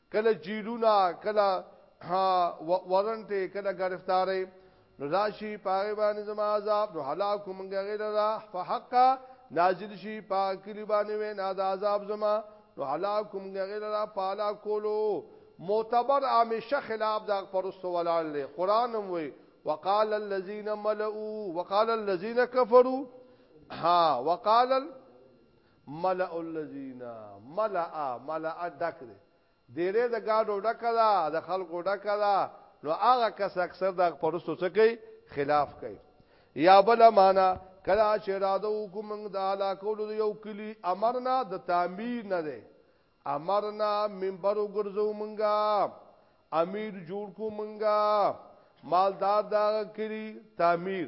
کله جیلونه کله ورنټه کله گرفتاری نو راشي پاره باندې زما عذاب نو هلاک مونږ غیر را فحق نازل شي پاکلی باندې وینا د عذاب زما نو هلاک مونږ غیر را پالا کولو معتبر همیشه خلاف دا پرستو ولال له قران هم وي وقال الذين ملؤوا وقال الذين كفروا ها وقال ملأ الذین ملأ ملأ ډک دی ډیرې د ګاډو ډکه ده د خلکو ډکه ده نو هغه کس اکثر د پرستو څه کوي خلاف کوي یا بل معنا کلا چې اراده وکم د اعلی کول یو کلی امرنا د تعمیر نه ده امرنا منبر وګرځو مونږه امیر جوړ کو مونږه مالدار دا کلی تعمیر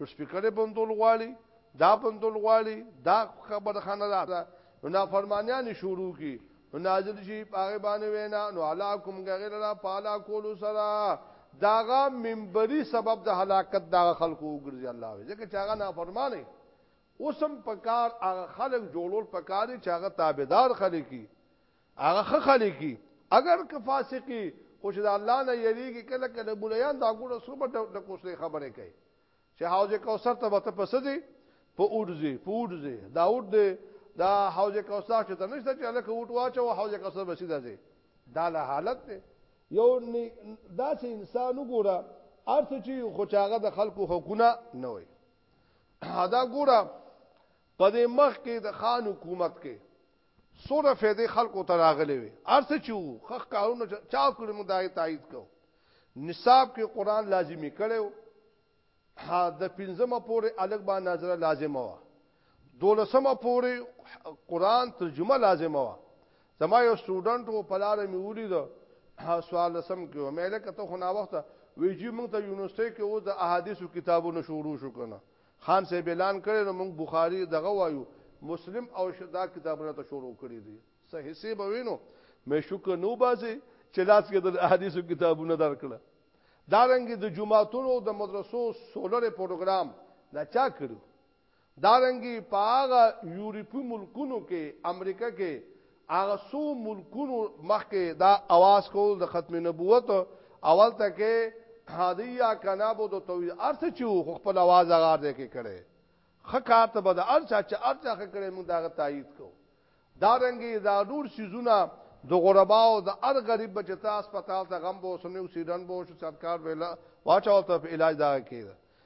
نو سپیکرې بندول غواړي دا بندول غواړي دا خبره خانه ده نو نافرمانیان شروع کی نو نازل شي هغه باندې وینا نو علاکم غیر را پالا کول سره داغه منبری سبب د هلاکت دا خلکو وګرځي الله وي ځکه چې هغه نافرمانه اوسم پکار هغه خلک جوړول پکاري چې هغه تابعدار خلک کی هغه خه خلکی اگر که فاسقی خوش د الله نه یریږي کله کله بولیان دا ګوره سوبه د کوسې خبره کوي چې حوض کوثر ته وته پسدي په اوډزي په اوډزي دا اوډ دی دا حوض کوثر چې ته نشته چې الکه اوټ واچو حوض کوثر بسې دی دا له حالت دی یو داسې انسان وګوره ارڅ چې خو چاغه د خلکو حقونه نه وي دا ګوره په دې مخ کې د خان حکومت کې څونه فیدې خلکو ته راغلې وي ارڅ چې وو خخ کارونه چا کړی مو دای تایید کو نصاب کې قران لازمی کړو ها د پنځمه پورې الګ با نظر لازمه وا دولسمه پورې قران ترجمه لازمه وا زما یو سټوډنټ وو په لار مې ولید سوال لسم کې و مې لکه ته خو نا وخت ویجی مونږ ته یونیورسيټي کې و د احادیثو کتابونو شروع شو کنه خان صاحب اعلان کړی نو موږ بخاری دغه وایو مسلم او دا کتابونه ته شروع کړی دي څه حصے به وینو مې شکر نو باسي چې لاس کې د احادیثو کتابونه درکړه دا رنګ د جمعاتونو د مدرسو سولر پروګرام دا چا کړو دا رنګ په هغه یورپی ملکونو کې امریکا کې هغه سو ملکونو مخکې دا اواز کول د ختم نبوت اول ته کې هدیه کنابو د توحید ارث چې خو خپل اواز غار دی کې کړي خکار ته بد ارث چې ارث خکړې موږ دا تایید کو دا رنګي دا نور سيزونه د غرباو د ار غریب بچتا هسپتال ته غم بو سنو سیدن بو شو سرکار ویلا واچاو ته علاج دا کیده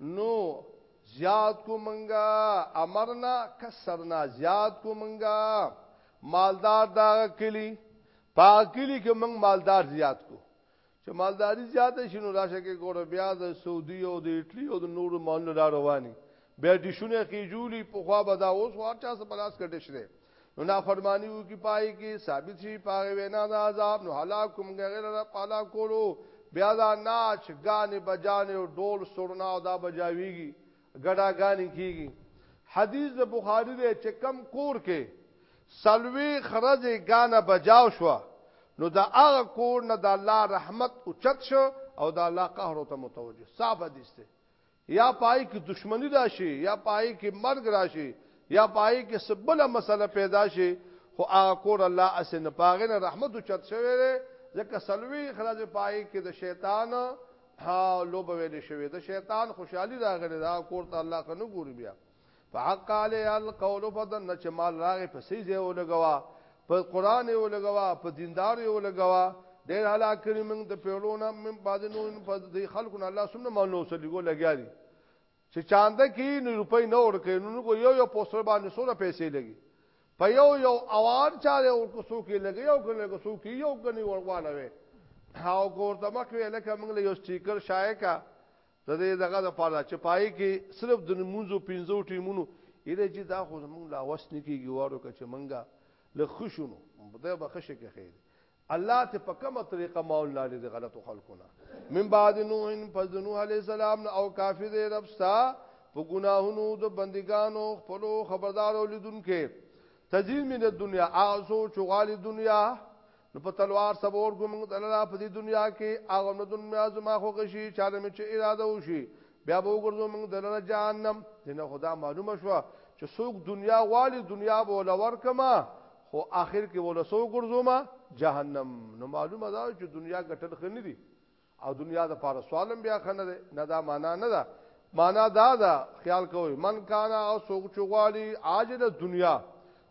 نو زیاد کو منګا امرنا کسرنا زیاد کو منګا مالدار دا کلی پاکلی کې موږ مالدار زیات کو چې مالداری زیات شي نو راشه کې ګوره بیا د سعودي او د ایټلی او د نورو مالونو را رواني بیا د شونه کې جوړي په خوا به دا اوس ورچا سره بلاس کټ شره نو نافرمانی وکي پای کې ثابت شي پاره وینا د عذاب نو هلاک کوم غیر را پالا کولو بیا دا ناچ غان بجان او ډول سرنا او دا بجاویږي ګډا غان کیږي حدیث د بخاری دی چې کم کور کې سلوي خرج غان بجاو شو نو دا هغه کور نه د الله رحمت اوچت شو او د الله قهر ته متوجه صاحب حدیث دی یا پای کې دشمنی راشي یا پای کې مرګ راشي یا پای کې سبله مسله پیدا شي خو هغه کور الله اسن پاغه نه رحمت او چت شوی دی ځکه سلوي خلاص پای کې د شیطان ها لوب ویل شوی د شیطان خوشحالي راغلی دا کور ته الله کنه ګوري بیا فحق علیه القول فدن چې مال راغې په سي ځای ولګوا په قران یې ولګوا په دیندار یې ولګوا ډېر هلاک کړي موږ د پیړونو من بعد نو په دې خلکو نه الله سمنه مونږ نو سلیګو لګیا دي چې چاند کې نو روپۍ نه ورکې نو کو یو یو پوسټر باندې سوره پیسې لګي په یو یو اوار چاره او کو سو کې لګي او کنه کو سو کې یو کني ورواله وي او ګورته مخ وی لکه موږ له یو سټیکر شایع کا د دې دغه د پاره چې پای کې صرف د نمونځو پنځو ټیمونو اله چې دا خو موږ لا وس نه کیږي وارو که چې منګه لخښونو بده بخښه کې خیر الله ته په کومه طریقه مول لاري د غلطو خلقونه من بعد نوح فذنو عليه السلام او کافر رب ستا په ګناهونو د بندګانو خپل خبردارو لیدونکو تجرید من دنیا اعزو چغال دنیا نو په تلوار سبور کو موږ دلاله په دې دنیا کې هغه نو دنیا زما خو غشي چاله مې چې اراده وشي بیا به وګرځو موږ دلاله جهنم دنه خدا معلومه شو چې څوک دنیا غواړي دنیا به ولور کما خو آخر کې ولسو ګرځو ما جهنم نو معلومه ده چې دنیا ګټل خنه دي او دنیا د پاره سوالم بیا خنه ده نه دا معنا نه ده معنا دا ده خیال کوی من کانا او سوق چغوالی عاجل دنیا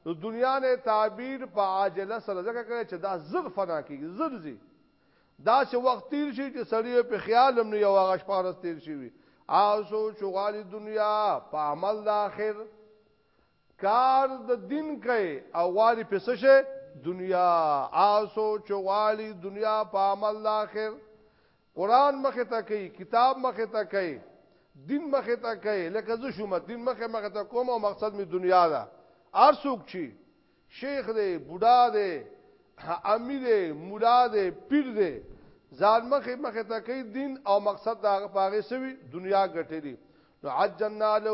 نو دنیا نه تعبیر په عاجل سره ځکه کوي چې دا زر فنا کیږي زر زی دا چې وخت تیر شي چې سړی په خیال هم نه یو هغه شپه راز تیر شي او سوق چغوالی دنیا په عمل د اخر کار د دین کوي او غواړي په څه شي دنیا آسو چوالی دنیا په عمل د اخر قران مخه ته کوي کتاب مخه ته کوي دین مخه ته کوي لکه زه شوم دین مخه مخه ته کوم او مقصد می دنیا ده ارسوک چی شیخ دی بوډا دی امیر دی مولا دی پیر دی ځان مخه مخه ته کوي دین او مقصد دا پاره سوي دنیا ګټلي نو عجلنا له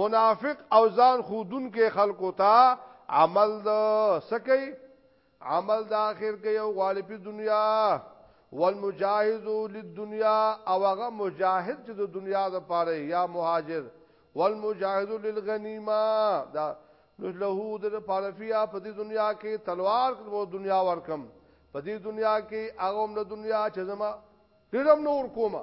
منافق او ځان خودونکو خلکو ته عمل د سکی عمل د اخر کې یو غالب دنیا والمجاهد للدنيا او هغه مجاهد چې د دنیا د پاره یا مهاجر والمجاهد للغنیمه دا له د پاره فیا په دې دنیا کې تلوار کوو دنیا ورکم په دې دنیا کې هغه هم د دنیا چې زما ډیرم نور کومه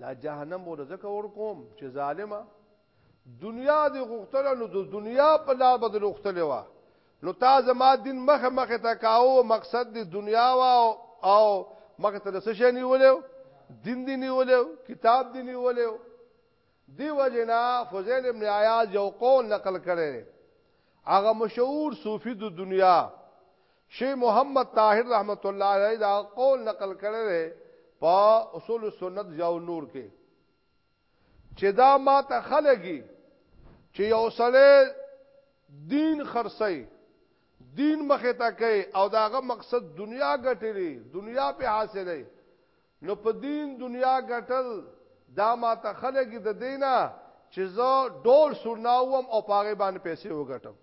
دا جهنم ور زکه ور کوم چې ظالما دنیا دی غختل نو د دنیا په لار بدل غختل وا نو تا زما دین مخه مخه تا کاو مقصد دی دنیا وا او مخه ته څه شي نیولیو دین دی نیولیو کتاب دی نیولیو دې وجې نه فضیل ابن عیاض یو قول نقل کړی دی هغه مشهور صوفي د دنیا شیخ محمد طاهر رحمت الله علیه دا قول نقل کړی دی په اصول سنت یو نور کې چې دا ما ته خلګي چې یو سړی دین خرڅي دین مخه تا کوي او داغه مقصد دنیا ګټلې دنیا په حاصلې نو په دين دنيا ګټل دا ماته ښه لګي د دې نه چې زه ډول سورناوم او په هغې باندې پیسې وګټم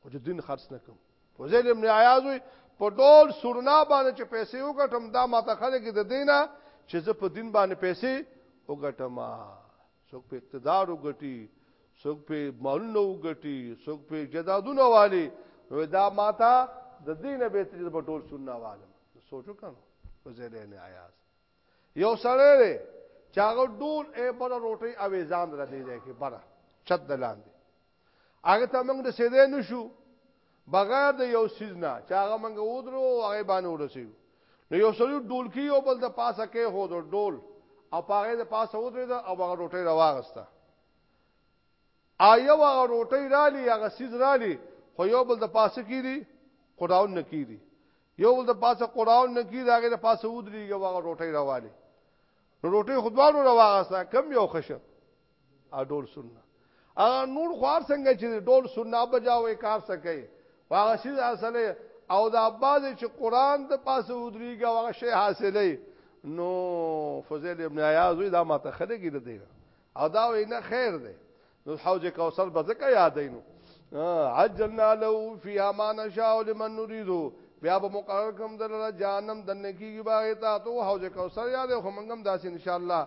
خو چې دین خرڅ نه کوم فضیل ابن عیاض وي په ډول سورنا باندې چې پیسې وګټم دا ماته خلک د دینه چې زه په دین باندې پیسې وګټم څوک په اقتدار وګټي څوک په مالونه وګټي څوک په جدادونه والي نو دا ماته د دینه به تر په ټول سننا والم سوچو کنه وزیر نه آیاز یو سره دی چاغه ډول ای پر روټي اوې ځان را دی دی کې بره چت دلاندې هغه ته موږ رسیدای نشو بغیر د یو سیز نه چې هغه موږ ودرو او هغه باندې ورسیو نو یو سړی ډول کې یو بل د پاسه کې هو د ډول او هغه د پاسه ودرې دا او هغه روټي راوغسته آیا هغه روټي رالی هغه سیز رالی خو یو بل د پاسه کې دی قراون نه کې دی یو بل د پاسه قراون نه کې دی هغه د پاسه ودرې هغه روټي راوالی نو روټي خدوانو راوغسته کم یو خشه ا ډول سننا ا نور خوار څنګه چې ډول سننا بجاوې کار سکے واغه شي اصله او د عباس چې قران د پاسه ودریږي واغه شي حاصلې نو فضیل ابن عیاض دا ماته خلګی ده دی او دا وینه خیر ده نو حوض کوثر به زکه یادینو عجلنا له فی امان شاء لمن نريدو بیا به مقرر کوم دلته جانم دنه کیږي باغ ته تو حوض کوثر یاد خو منګم داسې ان شاء الله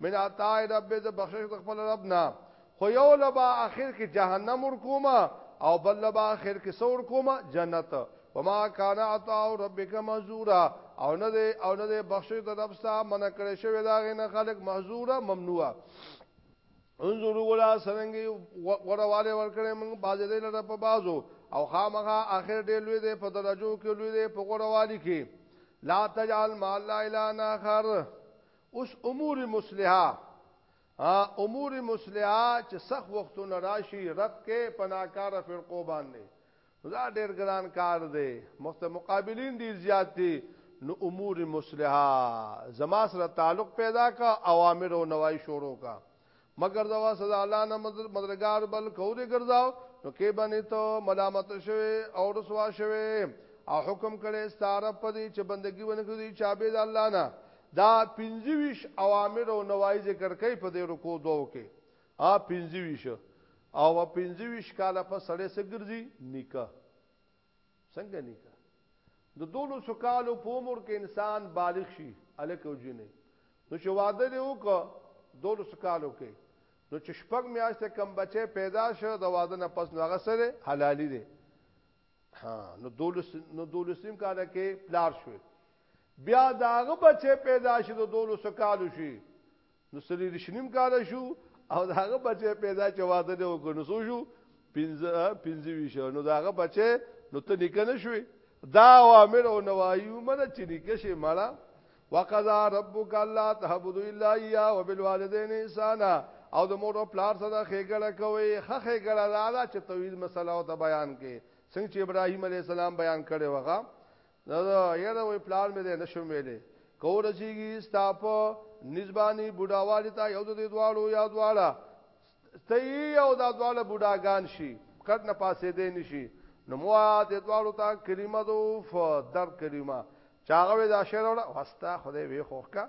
من عطاء رب ز بخشش د خپل رب نه خو یو لبا اخر کې جهنم ور کوما او بل لبا اخر کې سور کوما جنت وما کان عطاء ربک مزورا او نه دی او نه دی بخشش د رب ستا من کړی شوی دا غنه خلق محظورا ممنوع انظر ولا سرنګي ورواله ور کړی موږ باز دې لره په بازو او خامغه اخر دې لوی دې په درجو کې لوی دې په ورواله کې لا تجعل ما لا اله اخر اوس امور مصلحه ها امور مصلحه چې سخ وختونه راشي رد کې پناکار فرقو باندې دا ډېر ګران کار دی مخت مقابلین ډېر زیات دي نو امور مصلحه زما سره تعلق پیدا کا اوامر او نواهی شروع کا مگر دوا صدا الله نه مدرګار بل کو دې ګرځاو نو کې باندې ته ملامت شوي او رسوا شوي او حکم کړي ستاره په دې چې بندگی ونکړي چا به د الله نه دا 25 اوامر او نواهی ذکر کوي په دې رکو دوو کې ا 25 او 25 کال په سړې سګرځي نکاح څنګه نکاح د دولسو کالو په عمر کې انسان بالغ شي الک او جنې نو چې واده دی وکړه دولسو کالو کې نو چې شپږ میاشتې کم بچي پیدا شو د واده نه پس نو هغه سره حلالي دی ها نو دولس نو دولسیم کال کې پلار شو بیا داغه بچي پیدا شي د دولسو کالو شي نو سړي رښنیم کال شو او داغه بچي پیدا چې واده دی او کنه سو شو 15 15 ویش نو داغه بچي نو ته نکنه شوې دا اوامر او نواهی من چې نکشه مړه وقضا ربک الله تعبد الا اياه وبالوالدين احسانا او د مور او پلار سره خېګړه کوي خه خېګړه دا چې تویل مسله او ته بیان کې څنګه چې ابراهيم عليه السلام بیان کړي وغه نه دا یره وی پلان مې ده نشم ویلې کو رسیږي ستاپ نسبانی بډاوالی ته یو د دوالو یا دواله ته یو د دواله بډاګان شي کټ نه پاسې دې نشي نو مو د دوالو ته کلمه دو ف در کلمه چاغه دا شعر ولا واستا خدای وی خوخه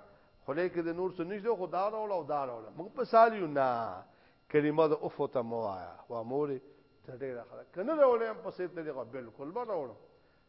خله کې د نور څه نشته خدا راول او دار راول موږ په سالیو نه کلمه د اوف ته موایا و امور ته ډیره خلک کنه راولم په سیت دغه بالکل به راولم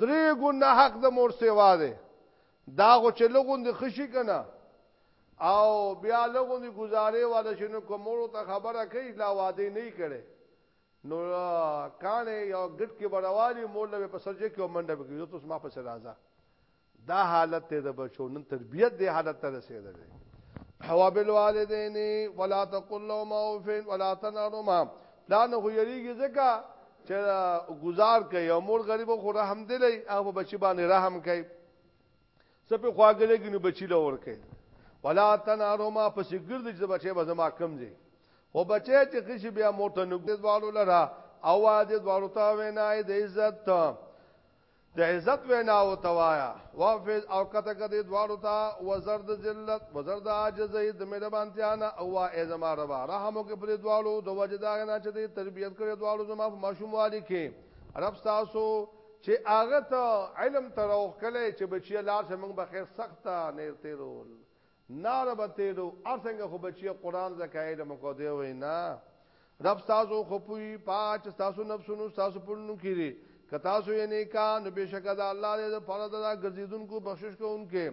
درې ګونه حق د مور سیوا دی دا خو چې لغوندې خشي کنه او بیا لغوندې گزارې واده شنو کومورو ته خبره کوي لا واده نه کړي نو کانه یو ګټ کې بروالي مور له په سرجه کې منډه بګي زه تاسو ما په سر راځه دا حالت ته د بچو نن تربيت دې حالت ته رسیدلې هوا بالوالدین ولا تقل لهما اوف ولا تنهرهما پلان خو یریږي ځکه چې گزار کوي او مور غریب خو رحم دی لای هغه بچی باندې رحم کوي سپه خواګلې کې نو بچی لور کوي ولا تنهرهما پس ګرځي چې بچي به زما کم دي او بچي چې خشي بیا موټه نګد والو لرا اواز دوالو تا وینا د عزت د عزت وینا او توایا وافز او کته کته دوارو تا وزر د ذلت وزر د عاجزۍ د مهربانتیا نه او وا ای زما ربا رحمو کې پر دوالو د وجدا نه چې د تربیت کړې دوالو زما په ماشوم والی کې رب تاسو چې هغه ته علم تروخ کله چې بچی لار څخه موږ به خیر سخت نه تیرول ناره به تیرو ارسنګ خو بچی قران زکای د مکو دی وینا رب تاسو خو پوی پاچ تاسو نفسونو تاسو پړنو کړي که تاسو یې نیکان نو بشک د الله دې د فرض دا ګرځیدونکو بخشش کوونکې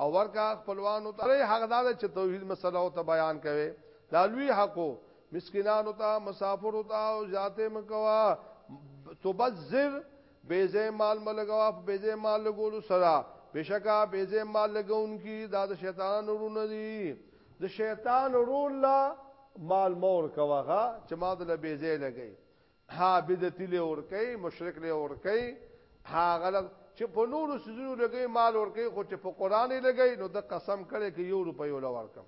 او ورکا خپلوانو ته حقدار چې توحید مسله او ته بیان کوي دا لوی حقو مسکینانو ته مسافر ته او ذاته مکوا تبذر بیزه مال ملګوا په بیزه مال لګولو سره بشکا بیزه مال لګون کی دا د شیطانانو رونه دي د شیطان رول لا مال مور کواغه چې ما د بیزه لګي ها بدعتي له اور کوي مشرک له اور کوي ها غلط چې په نورو سيزونو لګي مال اور کوي خو چې په قران لګي نو د قسم کړي کې یو روپیو لور کم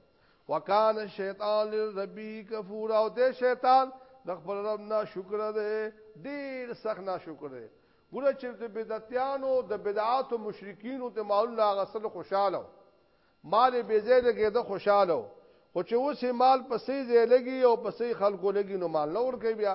وکانه شیطان لربی کفور او دې شیطان د خپل رب نه شکر دی ډیر سخت نه شکر دی ګوره چې د بدعتانو د بدعات او مشرکین ته مال نه غسل خوشاله مال به زید کې د خوشاله خو چې اوس مال پسې زیلګي او پسې خلکو لګي نو مال لور کوي بیا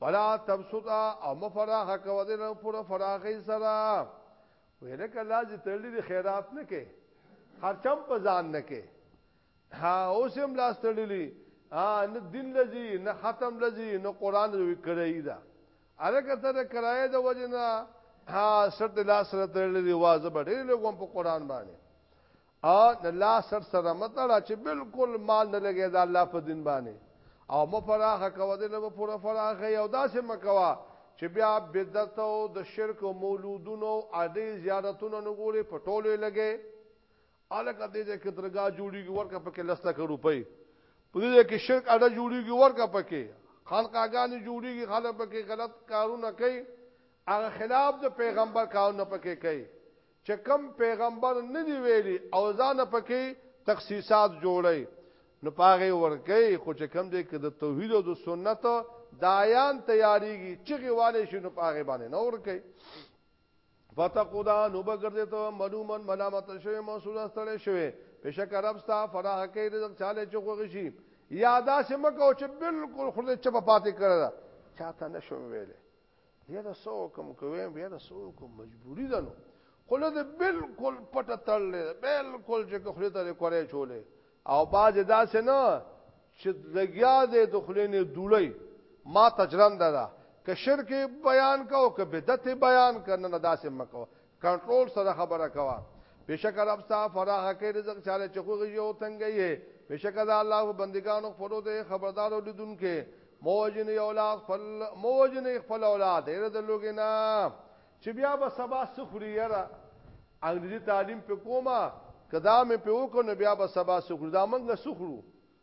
ولا تبسطا او مفراخ کو دې نه پوره فراخي سره ویره کله چې تړلې دي خیرات نه کې خرچم په ځان نه کې ها اوس هم لاس تړلې ا نه دین لذي نه ختم لذي نه قران لوي کړی دا الګه تر کرایه د وجنه ها سر د لاس سره تړلې واځه بډې لګوم په قران باندې ا د الله سر سره متړه چې بالکل مال نه لګي د الله په دین باندې او مو فراخه کوه د لبه پوره فراخه یو داسې مکوا چې بیا بدعت او د شرک او مولودونو اډې زیارتونو نه ګوري په ټولې لګي الکه دې دې کې درګه جوړیږي ورکه پکې لسته کې روپۍ په دې کې شرک اډه جوړیږي ورکه پکې خانقاګانې جوړیږي خلک پکې غلط کارونه کوي هغه خلاف د پیغمبر کارونه پکې کوي چې کوم پیغمبر نه دی ویلي او ځان پکې تخصیصات جوړي نو پاغه ورکه خو چې کم دی کې د توحید او د سنت دایان تیاریږي چې غواړي شنو پاغه باندې نو ورکه فتقدا نو بغرد ته ملومن ملامت شوی موصول استړې شوی بشک رب ستا فراح کې رزق چاله چغوږ شي یادا سم کو چې بالکل خود چپ پاتې کړل چاته نشم ویلې بیا د سو کوم کوي بیا د سو کوم مجبوری ده نو خله د بالکل پټه تړل بالکل چې خله ته کورې چولې او باز داسې نه چې لګیا دې د خله نه دوړې ما تجرند ده که شرک بیان کا او که بدعت بیان کنه نه داسې مکو کنټرول سره خبره کوه بشک رب ستا فراغ کې رزق چاله چخوږي یو تنګي یې بشک دا الله بندگانو خپلو ته خبردار او لیدونکې موجن یو لا خپل موجن خپل اولاد یې د لوګې نه چې بیا به سبا سخوري یره انګریزي تعلیم په کومه کدا مې په وکړو بیا به سبا سخوري دا موږ سخورو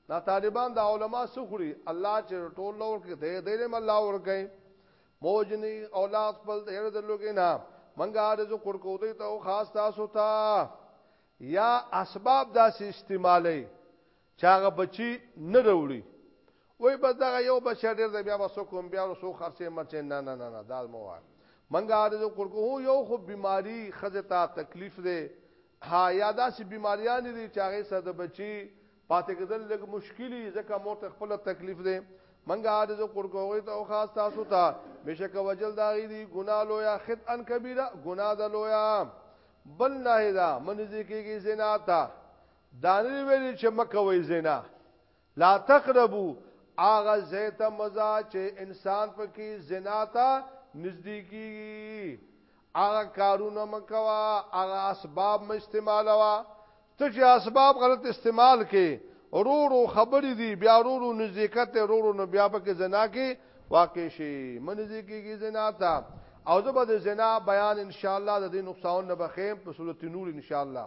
دا طالبان دا علما سخوري الله چې ټول لور کې دې دې مله ور کوي موجنی اولاد خپل د هر د لوګې نه منګه رزق ورکو دی ته خاص تاسو ته یا اسباب داسې استعمالي چاغه بچي نه وروړي وای بس دا یو بچی ډیر دی بیا وسو کوم بیا وسو خرڅه مرچه نه نه نه نه دا مو وای منګه د قرکو یو خو بیماری خزه تا تکلیف دی ها یادا سی بیماریان دي چې هغه سره د بچی پاتې کېدل لږ مشکلي ځکه مور ته خپل تکلیف دی منګه عارض قرقوي ته او خاص تاسو ته بشک وجل داغي دي ګنا لویا خط ان کبیره ګنا د لویا بل نه دا منځي کېږي زنا تا دانه ویل چې مکه وې زنا لا تقربو اغه زیت مزا چې انسان پکې زنا تا نزدیکی هغه کارونه مکوا هغه اسباب م استعمالوا ته چې اسباب غلط استعمال کې رو رو خبرې دي بیا رو رو نزدېکت رو رو نو بیا پکې زنا کې واقع شي منځي کېږي زنا ته او زه به د زنا بیان ان شاء الله د دې نقصان نه بخیم په صورت نور ان شاء الله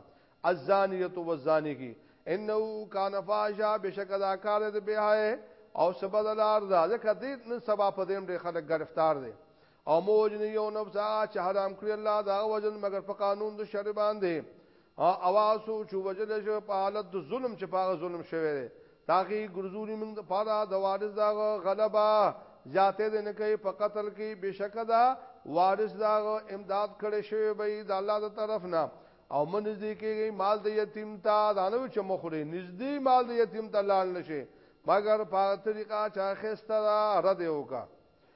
الزانیه والزانی کی انه کان فاحشا بشک دا کار دې به او سبد الارض ځکه دې نن سبا په دې ډېر خلک گرفتار دي او مو وجن یو نفس هغه چې حرام کړی الله دا وجن مگر په قانون د شر باندې او اواسو چې وجل شو په حالت د ظلم چې پاغه ظلم شوی دی تاکي ګرځوري موږ د پاره د وارث دا غلبا زیاته دې نه کوي په قتل کې بشک دا وارث دا امداد کړي شوی به د الله د طرف نه او من نږدې کېږي مال د یتیم ته دا نو چې مخوري نږدې مال د یتیم ته لاړ نشي مګر په طریقه چې خسته را رد وکا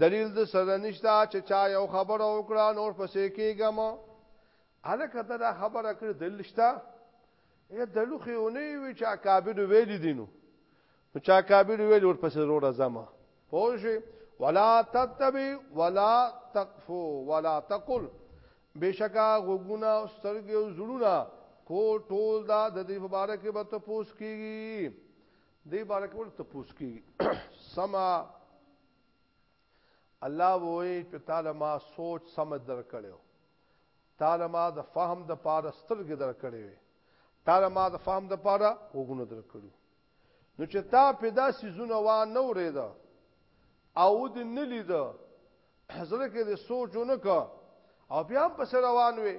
دلیل د سره نشته چې چا یو خبره وکړه نور پسې کېږم الکه ته دا خبره کړې دلیل شته اے دلوخه ونی وی چا کابل ویل دینو نو چا کابل ویل ور پسې روړه زما پوجي ولا تتبي ولا تقفو ولا تقل بشکا غوګونه او سترګې او زړونه کو ټول دا د دې مبارک به ته پوس کیږي دې مبارک ول ته پوس کیږي سما الله ووی په تعالی ما سوچ سمد درکړو تعالی ما د فهم د پاره سترګې درکړې وي تعالی ما د فهم د پاره وګونو درکړو نو چې تا پیدا سيزونه وا نه ورید او د نه لید حضرت کې د سوچونه کا او بیا په روان وي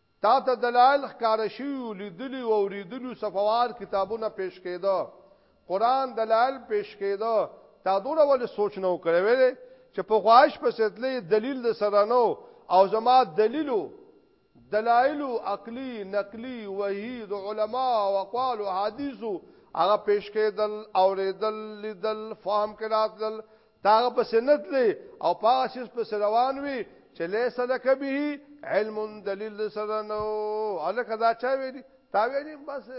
تا ته دلائل ښکاره شوي وو، لیدلي او اورېدلي صفحه وار کتابونه پېش کېده، قرآن دلائل پېش کېده، تا دونه ولې سوچ نه و کړی، ویل یې چې په خواهش پسې تلې، دلیل د سره نه و او زما دلیل و، دلائل و، عقلي، نقلي، وحي، د علماء او اقوال و، حدیث و، هغه پېش کېدل، اورېدل، لیدل، فهم کې راتلل، تاغه په سنت لې او پاغه شس په روان وي چې له سره کبي علم دلیل سره نو الکه دا چا ویلي تا ویلي بس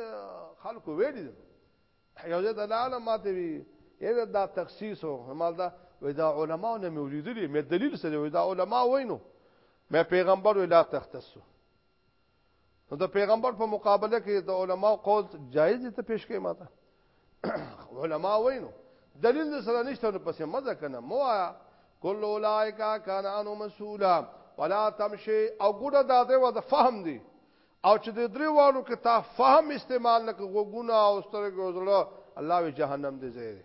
خلکو ویلي یو ځای د لاله ماته وی یره دا تخصیص او همال دا وې دا علما نه موجودلې مې دلیل سره وې دا علما وینو مې پیغمبر ولا تختصو نو د پیغمبر په مقابله کې د علماو قول جایز دي ته پیش کوي ماته علما وینو دلیل د سره نشته نو پسې مزه کنه موایا کل اولائک کان انو مسولا ولا تمشي او ګډه د دې و د فهم دي او چې د درې وانو کې تا فهم استعمال لکه غوګونه او سترګې او زړه الله وی جهنم دې زیره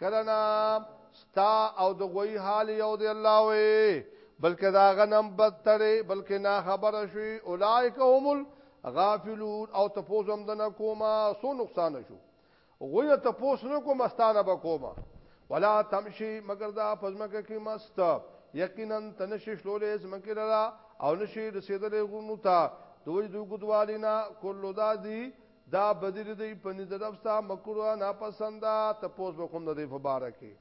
کلنا ستا او د غوی حال یو دی الله وی بلکې دا غنم بدتره بلکې نا خبر شوی اولایک همل غافلون او تپوزم دنه کوما سو نقصان شو غوی تپوس نه کوم استانه به کوما ولا تمشي مگر دا پزمکه کې مست یقینا تنشش لولې زمکه لرا او نشي رسیدلې غونو ته دوی دوی ګدوالینا کولو دا دی دا بدی د دې په نظر افسا مکروه ناپسنده ته پوس وکوم د دې مبارکي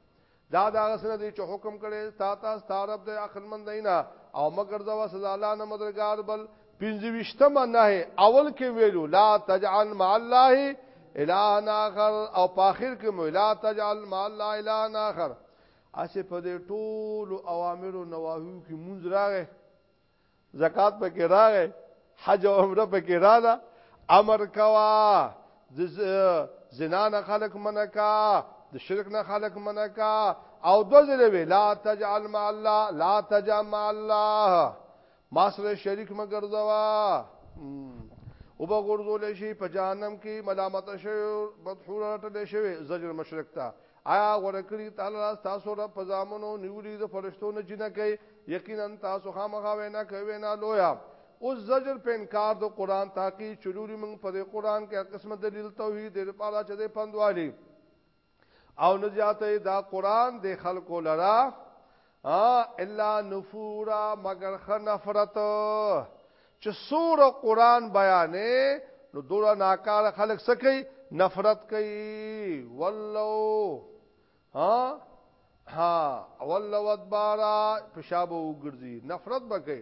دا دا غسنه دې چې حکم کړي تا تا ستارب د اخر من دینا او مگر زوا سزا الله نه مدرګار بل پنځويشتمه نه اول کې ویلو لا تجعل مع الله اله اخر او په اخر کې مو لا تجعل مع الله اله اخر اسه په دې ټول اوامر او نواهیو کې مونږ راغې زکات پکې راغې حج او عمره پکې رااله امر کوا د زنا نه خلق منکا د شرک نه خلق منکا او دو ځله وی لا تجعل مع الله لا تجمع مع الله ما سره شریک مګر زوا او به ګورځول شي په جهنم کې ملامت شوی مدحور رټل شوی زجر مشرک ته آیا غوړه کړی تعالی تاسو رب په ځامنو نیولې د فرشتو نه جنہ کوي یقینا تاسو خامخا وینا کوي نه لویا اوس زجر په انکار د قران تاکي چلوري موږ په قران کې هر قسم دلیل توحید د پاره چې د پندوالي او نجاته دا قران د خلکو لرا الا نفورا مگر خ نفرت چې سور قران بیانې نو دوره ناکار خلق سکی نفرت کوي والله ها ها والله ودبارا پشابو ګرځي نفرت بکې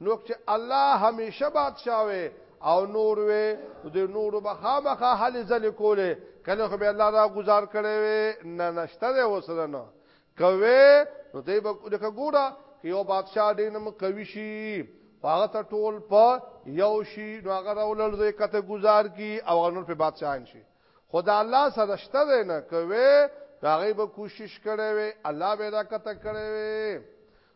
نو چې الله همیشه بادشاہ وي او نور وي د نور به خامخا حل ځل کوله کله خو به الله را گزار کړي وي نه نشته ده وسره نه کوي نو دی به دغه ګوره کې یو بادشاہ دینم کوي شي هغه ته ټول په یو شي نو هغه راولل زې کته گزار کی او نور په بادشاہ شي خدا الله سره شته نه کوي دا غي به کوشش کړي وي الله به دا کته کړي وي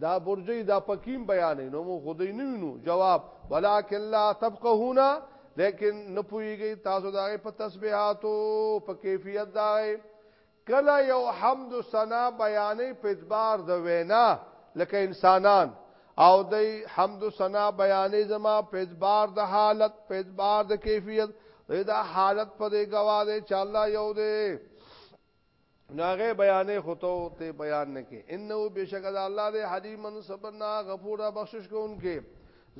دا برجی دا پکیم بیانې نو مو خدای نه وینو جواب ولکن لا تفقهون لیکن نه پویږي تاسو دا په تسبیحاتو په کیفیت دا کله یو حمد و ثنا بیانې په اعتبار د وینا لکه انسانان او د حمد و ثنا بیانې زما په اعتبار د حالت په اعتبار د کیفیت دا حالت په دې گواهه چې الله یو دی ناغه بیانې خطو ته بیان نه کې انه بشک د الله دې حلیم صبرنا غفور بخشش کوونکې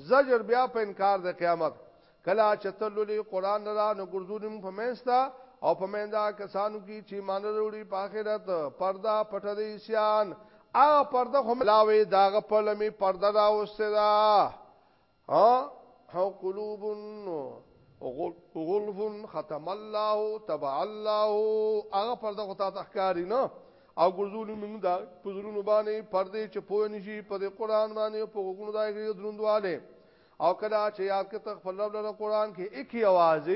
زجر بیا په انکار د قیامت کلا چتللی قران را نو ګرځونم فمنستا او فمندا کسانو کی چې مان وروړي په آخرت پردا پټ دې سیان ا پرده هم لاوي داغه پلمي پرده راوسته دا ها او قلوب غلف ختم الله تبع الله هغه پرده خو تا تخکاری نه او ګرځول موږ دا پزرونو باندې پردې چې پوه نشي په دې قران باندې په وګونو دای کې دروندواله او کله چې یاد کې تخفل رب له قران کې یک هی आवाज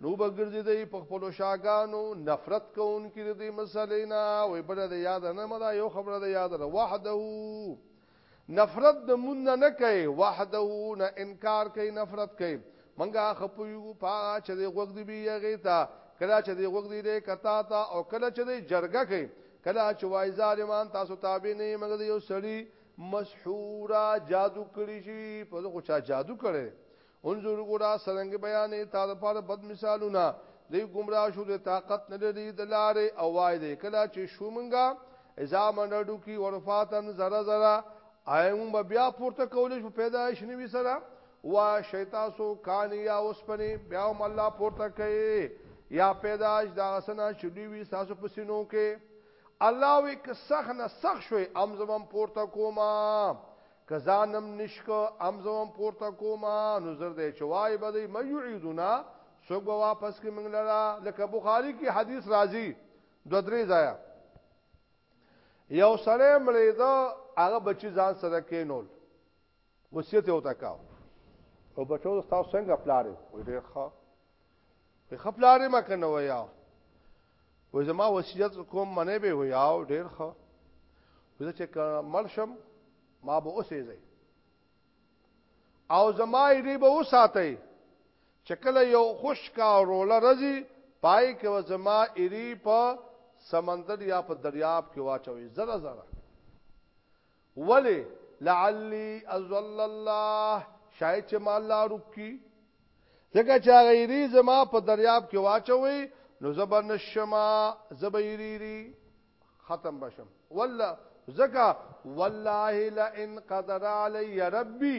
نو بغرځي دی په خپل شاګانو نفرت کوون کې دې مسلې نه وي بل دې یاد نه مدا یو خبره دې یاد را وحده نفرت د مون نه نه کوي وحده نه انکار کوي نفرت کوي منګه خپویو پا چې د غوګ دی بیا غیتا کله چې د غوګ دی دې کتا تا او کله چې د جرګه کوي کله چې وای ظالمان تاسو تابع نه مګر یو سړی مسحورا جادو کړی شي په خو چا جادو کړي انظر وګوره څرنګه بیانې تا لپاره بد مثالونه دی گمراه شو د طاقت نه لري د لارې او وای دی کله چې شو مونږه اذا منډو کی ورفاتن زره زره ايوم بیا پورته کولې شو پیدایش نیوي سره وا شیتاسو کانی یا اوسپنی بیا هم الله پورته کوي یا پیدایش دا سنا چلی وی تاسو پسینو کې الله وی که سخ نه سخ شوي ام زمم پورته کوما که ځانم نشکو ام زوم پورته کوما نو زر دې چوای بدی مې یعیدنا څوک به واپس کې موږ لرا لکه بخاری کې حدیث راځي دو درې ځایا یو سړی مړی دا هغه بچی ځان سره کینول وصیت یې وتا کاو او بچو تاسو څنګه پلاړې وې ډېر ښه وی خپلاره ما کنه ویا و زما وصیت کوم منه به ویا او ډیر خو زه چې مرشم ما به اوسې زی او زما یې به وساتئ چې کله یو خوش کا روله رزي پای کې و زما یې په سمندر یا په دریاب کې واچوي زره زره ولې لعلی ازل الله شاید چې ما الله رکی ځکه چې هغه یری زما په دریاب کې واچوي نو زبر نشما زبیریری ختم بشم والله ځکه والله لئن قدر علی ربی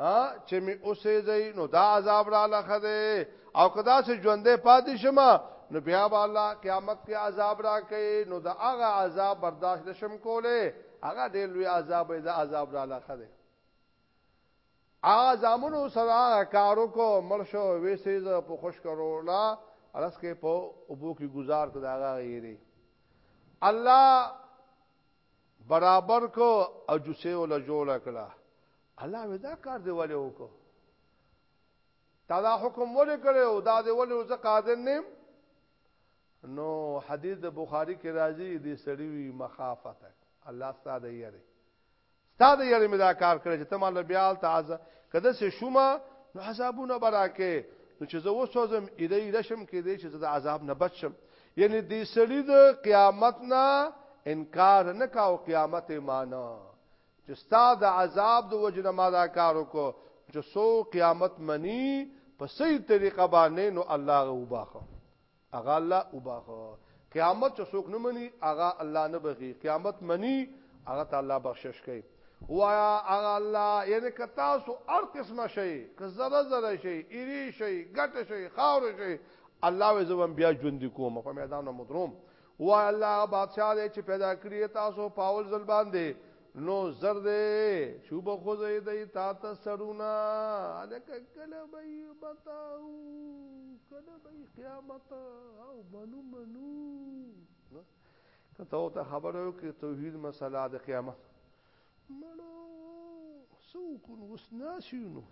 ها چې می اوسې ځای نو دا عذاب را لخه ده او کدا سه ژوندې پاتې شمه نو بیا به الله قیامت کې عذاب را کوي نو دا هغه عذاب برداشت نشم کوله هغه ډېر لوی عذاب دی دا عذاب را لخه ده اعظمونو سره کارو کو مرشو ویسې ز په خوش کرو لا ارس کې په ابو کې گزار کړه هغه یې الله برابر کو او جوسه ول جوړ کړه الله ودا کار دی ولې وکړو تا دا حکم ولې کړو دا دی ولې وځه قادر نیم نو حدیث د بخاری کې راځي دې سړی وی مخافت الله ستاسو یې ستا د یری مې دا کار کړی چې ته ما له بیا ته از کده سه شوما نو عذابونه براکه نو چې زه وسوځم ایدې رشم کې دې چې زه د عذاب نه بچم یعنی دې سړی د قیامت نه انکار نه کاو قیامت ایمانه چې ستا د عذاب د وجنه ما دا کار وکړو چې سو قیامت منی په صحیح طریقه باندې نو الله غو باخو اغا الله وبخو قیامت چې څوک نه مني اغا الله نه بخي قیامت مني اغا تعالی بخشش کوي وایا اغا الله یعنی که تاسو هر قسمه شي که زره زره شي ایری شي ګټ شي خاور شي الله وې زوم بیا ژوند کوم په میدان مدروم وایا الله بادشاہ دې چې پیدا کړی تاسو پاول زل باندې نو زر دې شو به خو زې دې تا ته سرونا الک کله به بتاو کله به قیامت او منو منو کته ته خبرو کې توحید مسله د قیامت مړو سو کو نو وسناسینو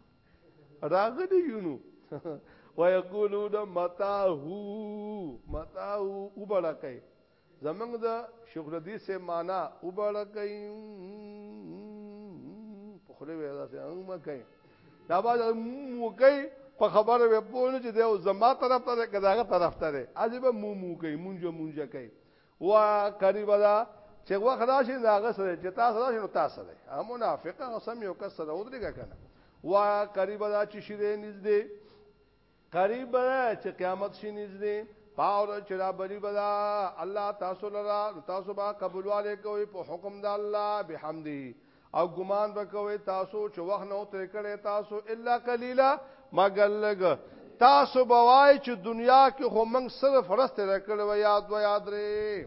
راغلی یونو ويقولون متى هو متى هو وبلکای زمونږ د شیخ ردی سے معنا وبړه کوي په خله وې دا سه انګ ما کوي دا باز مو کوي په خبره وې پوه چې دا زما طرف ته کداغه طرف ته دی اځي به مو مو کوي مونږه مونږه کوي وا قریب دا چې وخت راشي داغه سره چې تاسو راشي نو تاسو دی هم منافقه قسم یو کس سره ودرېګه کنه وا قریب دا چې شیدې نږدې قریب ده چې قیامت شي نږدې پاور چې را بری بدا الله تاسو لرا تاسو با قبولواله کوي په حکم د الله بحمده او ګمان وکوي تاسو چې وخت نو تر کړه تاسو الا قليلا مگر لګ تاسو بوای چې دنیا کې هم موږ صرف رسته راکړو یاد و یاد لري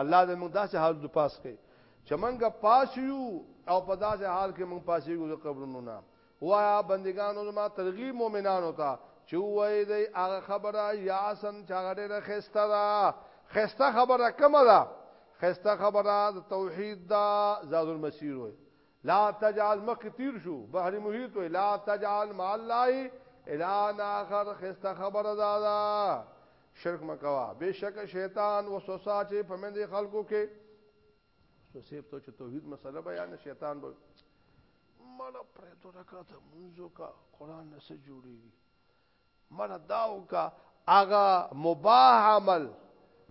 الله دې موږ داسې حال د پاس کړي چې موږ پاس یو او په داسې حال کې موږ پاس یو د قبرونو نه وایا بندگانو ما ترغیب مؤمنانو ته چې وای دی هغه خبره یا سن چې هغه ډېره خسته ده خسته خبره کومه ده خسته خبره د توحید دا زاد المسیر وای لا تجعل مخ تیر شو بحر محیط وای لا تجعل مع الله الان اخر خسته خبره ده شرک مکوا بشک شیطان وسوسه چې په مند خلکو کې وسوسه ته چې توحید مسله بیان شیطان به مړه پرې دوه رکعات منځو کا قران نه سره جوړیږي مړه داو کا اغا مباح عمل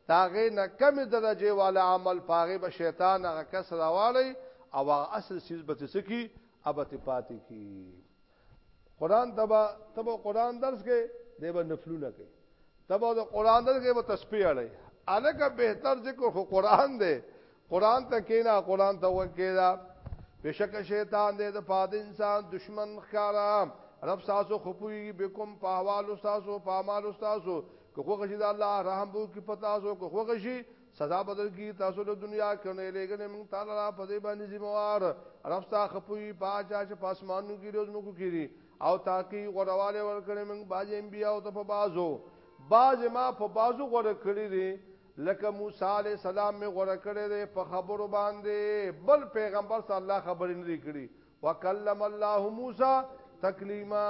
داغه نه کم درجه والا عمل پاغه به شیطان هغه کس راوالی او هغه اصل چیز به تسکی ابته پاتې کی قران تبا تبا قران درس کې دی به نفلونه کوي تبا د قران درس کې به تسبیح اړي الکه بهتر ذکر خو قران دی قران ته کینا قران ته وکیدا بشک شیطان دې د پاد انسان دشمن ښکارا رب تاسو خپوي بكم په حوالو تاسو په اعمال تاسو که خوښ شي د الله رحم وو کې پتا سو که خوښ شي سزا بدل کی تاسو له دنیا کنه لګنه مونږ تعالی را په دې باندې ذمہوار رب ستا خپوی پاچا چې پاسمانو کې روز مو کوي او تاکي غړواله ور کړې مونږ باج انبیا او ته په بازو باج ما په بازو غړ کړې دي لکه موسی علی السلام می غړ کړې دي په خبرو باندې بل پیغمبر صلی الله خبرې نه کړې وکلم الله موسی تکلیما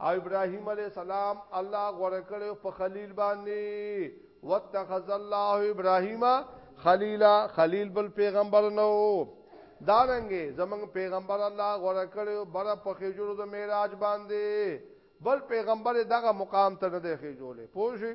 او ابراهيم عليه السلام الله غوړه کړو په خلیل باندې واتخذ الله ابراهيم خليلا خليل بل پیغمبر نو دارنګي زمنګ پیغمبر الله غوړه کړو بره په خجورو د معراج باندې بل پیغمبر دغه مقام ته نه دی خجولې پوه شئ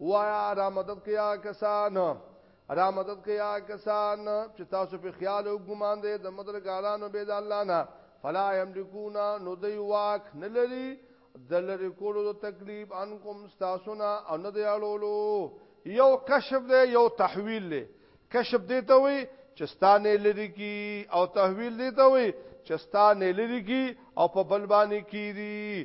وایا را مدد کیا کسان را مدد کیا کسان چې تاسو په خیال او ګمان دې د مدرګارانو به د الله نه فلا یملکونا نو دی واک نلری د لری کولو د تکلیف انکم تاسونا او نه دی اړولو یو کشف دی یو تحویل دی کشف دی ته وی چې ستانه لری کی او تحویل دی ته وی چې ستانه لری کی او په بل باندې کی دی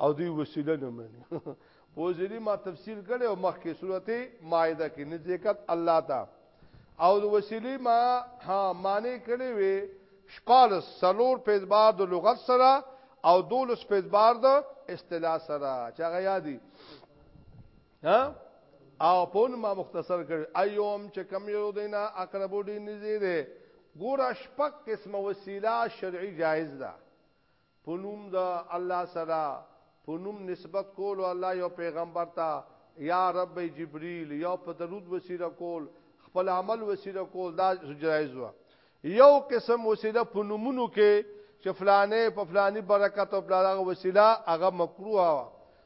او دوی وسیله نه مني پوزری ما تفسیر کړي او مخکې سورته مائده کې نزدېکت الله تا او د وسیلی ما ها معنی کړي وي شپال سلور په اعتبار د لغت سره او دولس په اعتبار د اصطلاح سره چې هغه یادي ها او پون ما مختصر کړ ایوم چې کم یو دینا اقربو دی نږدې ده ګوره شپک قسم وسیله شرعي جایز ده په نوم د الله سره په نوم نسبت کول الله یو پیغمبر ته یا رب جبريل یو په درود وسیله کول خپل عمل وسیله کول دا جایز و یو قسم وسیله په نومونو کې چې فلانه په فلانی برکت او بلاغه وسیله هغه مکروه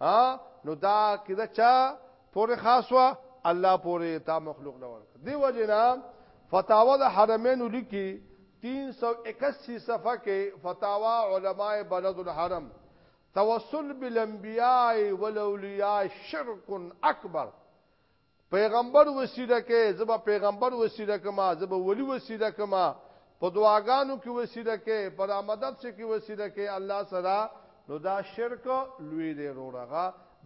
ها نو دا کده چا پورې خاص وا الله پورې تا مخلوق نه ورک دی وجنا فتاوا د حرمین لیکي 381 صفحه کې فتاوا علماء بلد الحرم توسل بالانبیاء والاولیاء شرک اکبر پیغمبر وسیله کې زبا پیغمبر وسیله کما زبا ولی وسیله کما په دعاګانو کې وسیله کې په رامدد سره کې وسیله کې الله سره نو دا شرک لوی دی روړغه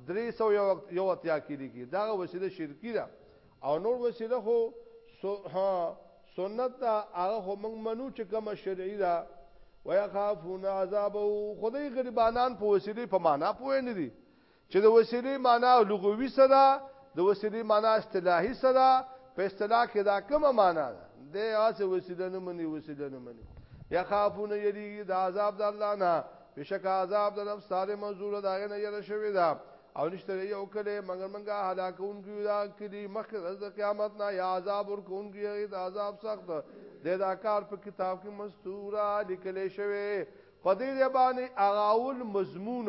300 یو اتیا کې لګي دا وسیله شرکی ده او نور وسیله خو سنت دا هغه خو موږ منو چې کومه شرعي ده ويخافون عذابه خدای غریبانان په وسیله په معنا پوه نه دي چې د وسیلې مانا لغوي څه ده، د وسیلې مانا اصطلاحي څه ده، په اصطلاح کې دا کومه مانا ده، دی هسې وسیله نه مني، وسیله نه مني. یخافون یریږي د عذاب د الله نه، بېشکه عذاب د نفس سارې منظوره د هغې نه یره شوې ده. او نشته دی یو کلی مګر موږ هلاکوونکي یو د هغه کلي مخکې ورځ د قیامت نه یا عذاب ورکوونکي هغې ته عذاب سخت دی دا کار په کتاب کې مستوره لیکلی شوی په دې باندې هغه اول مضمون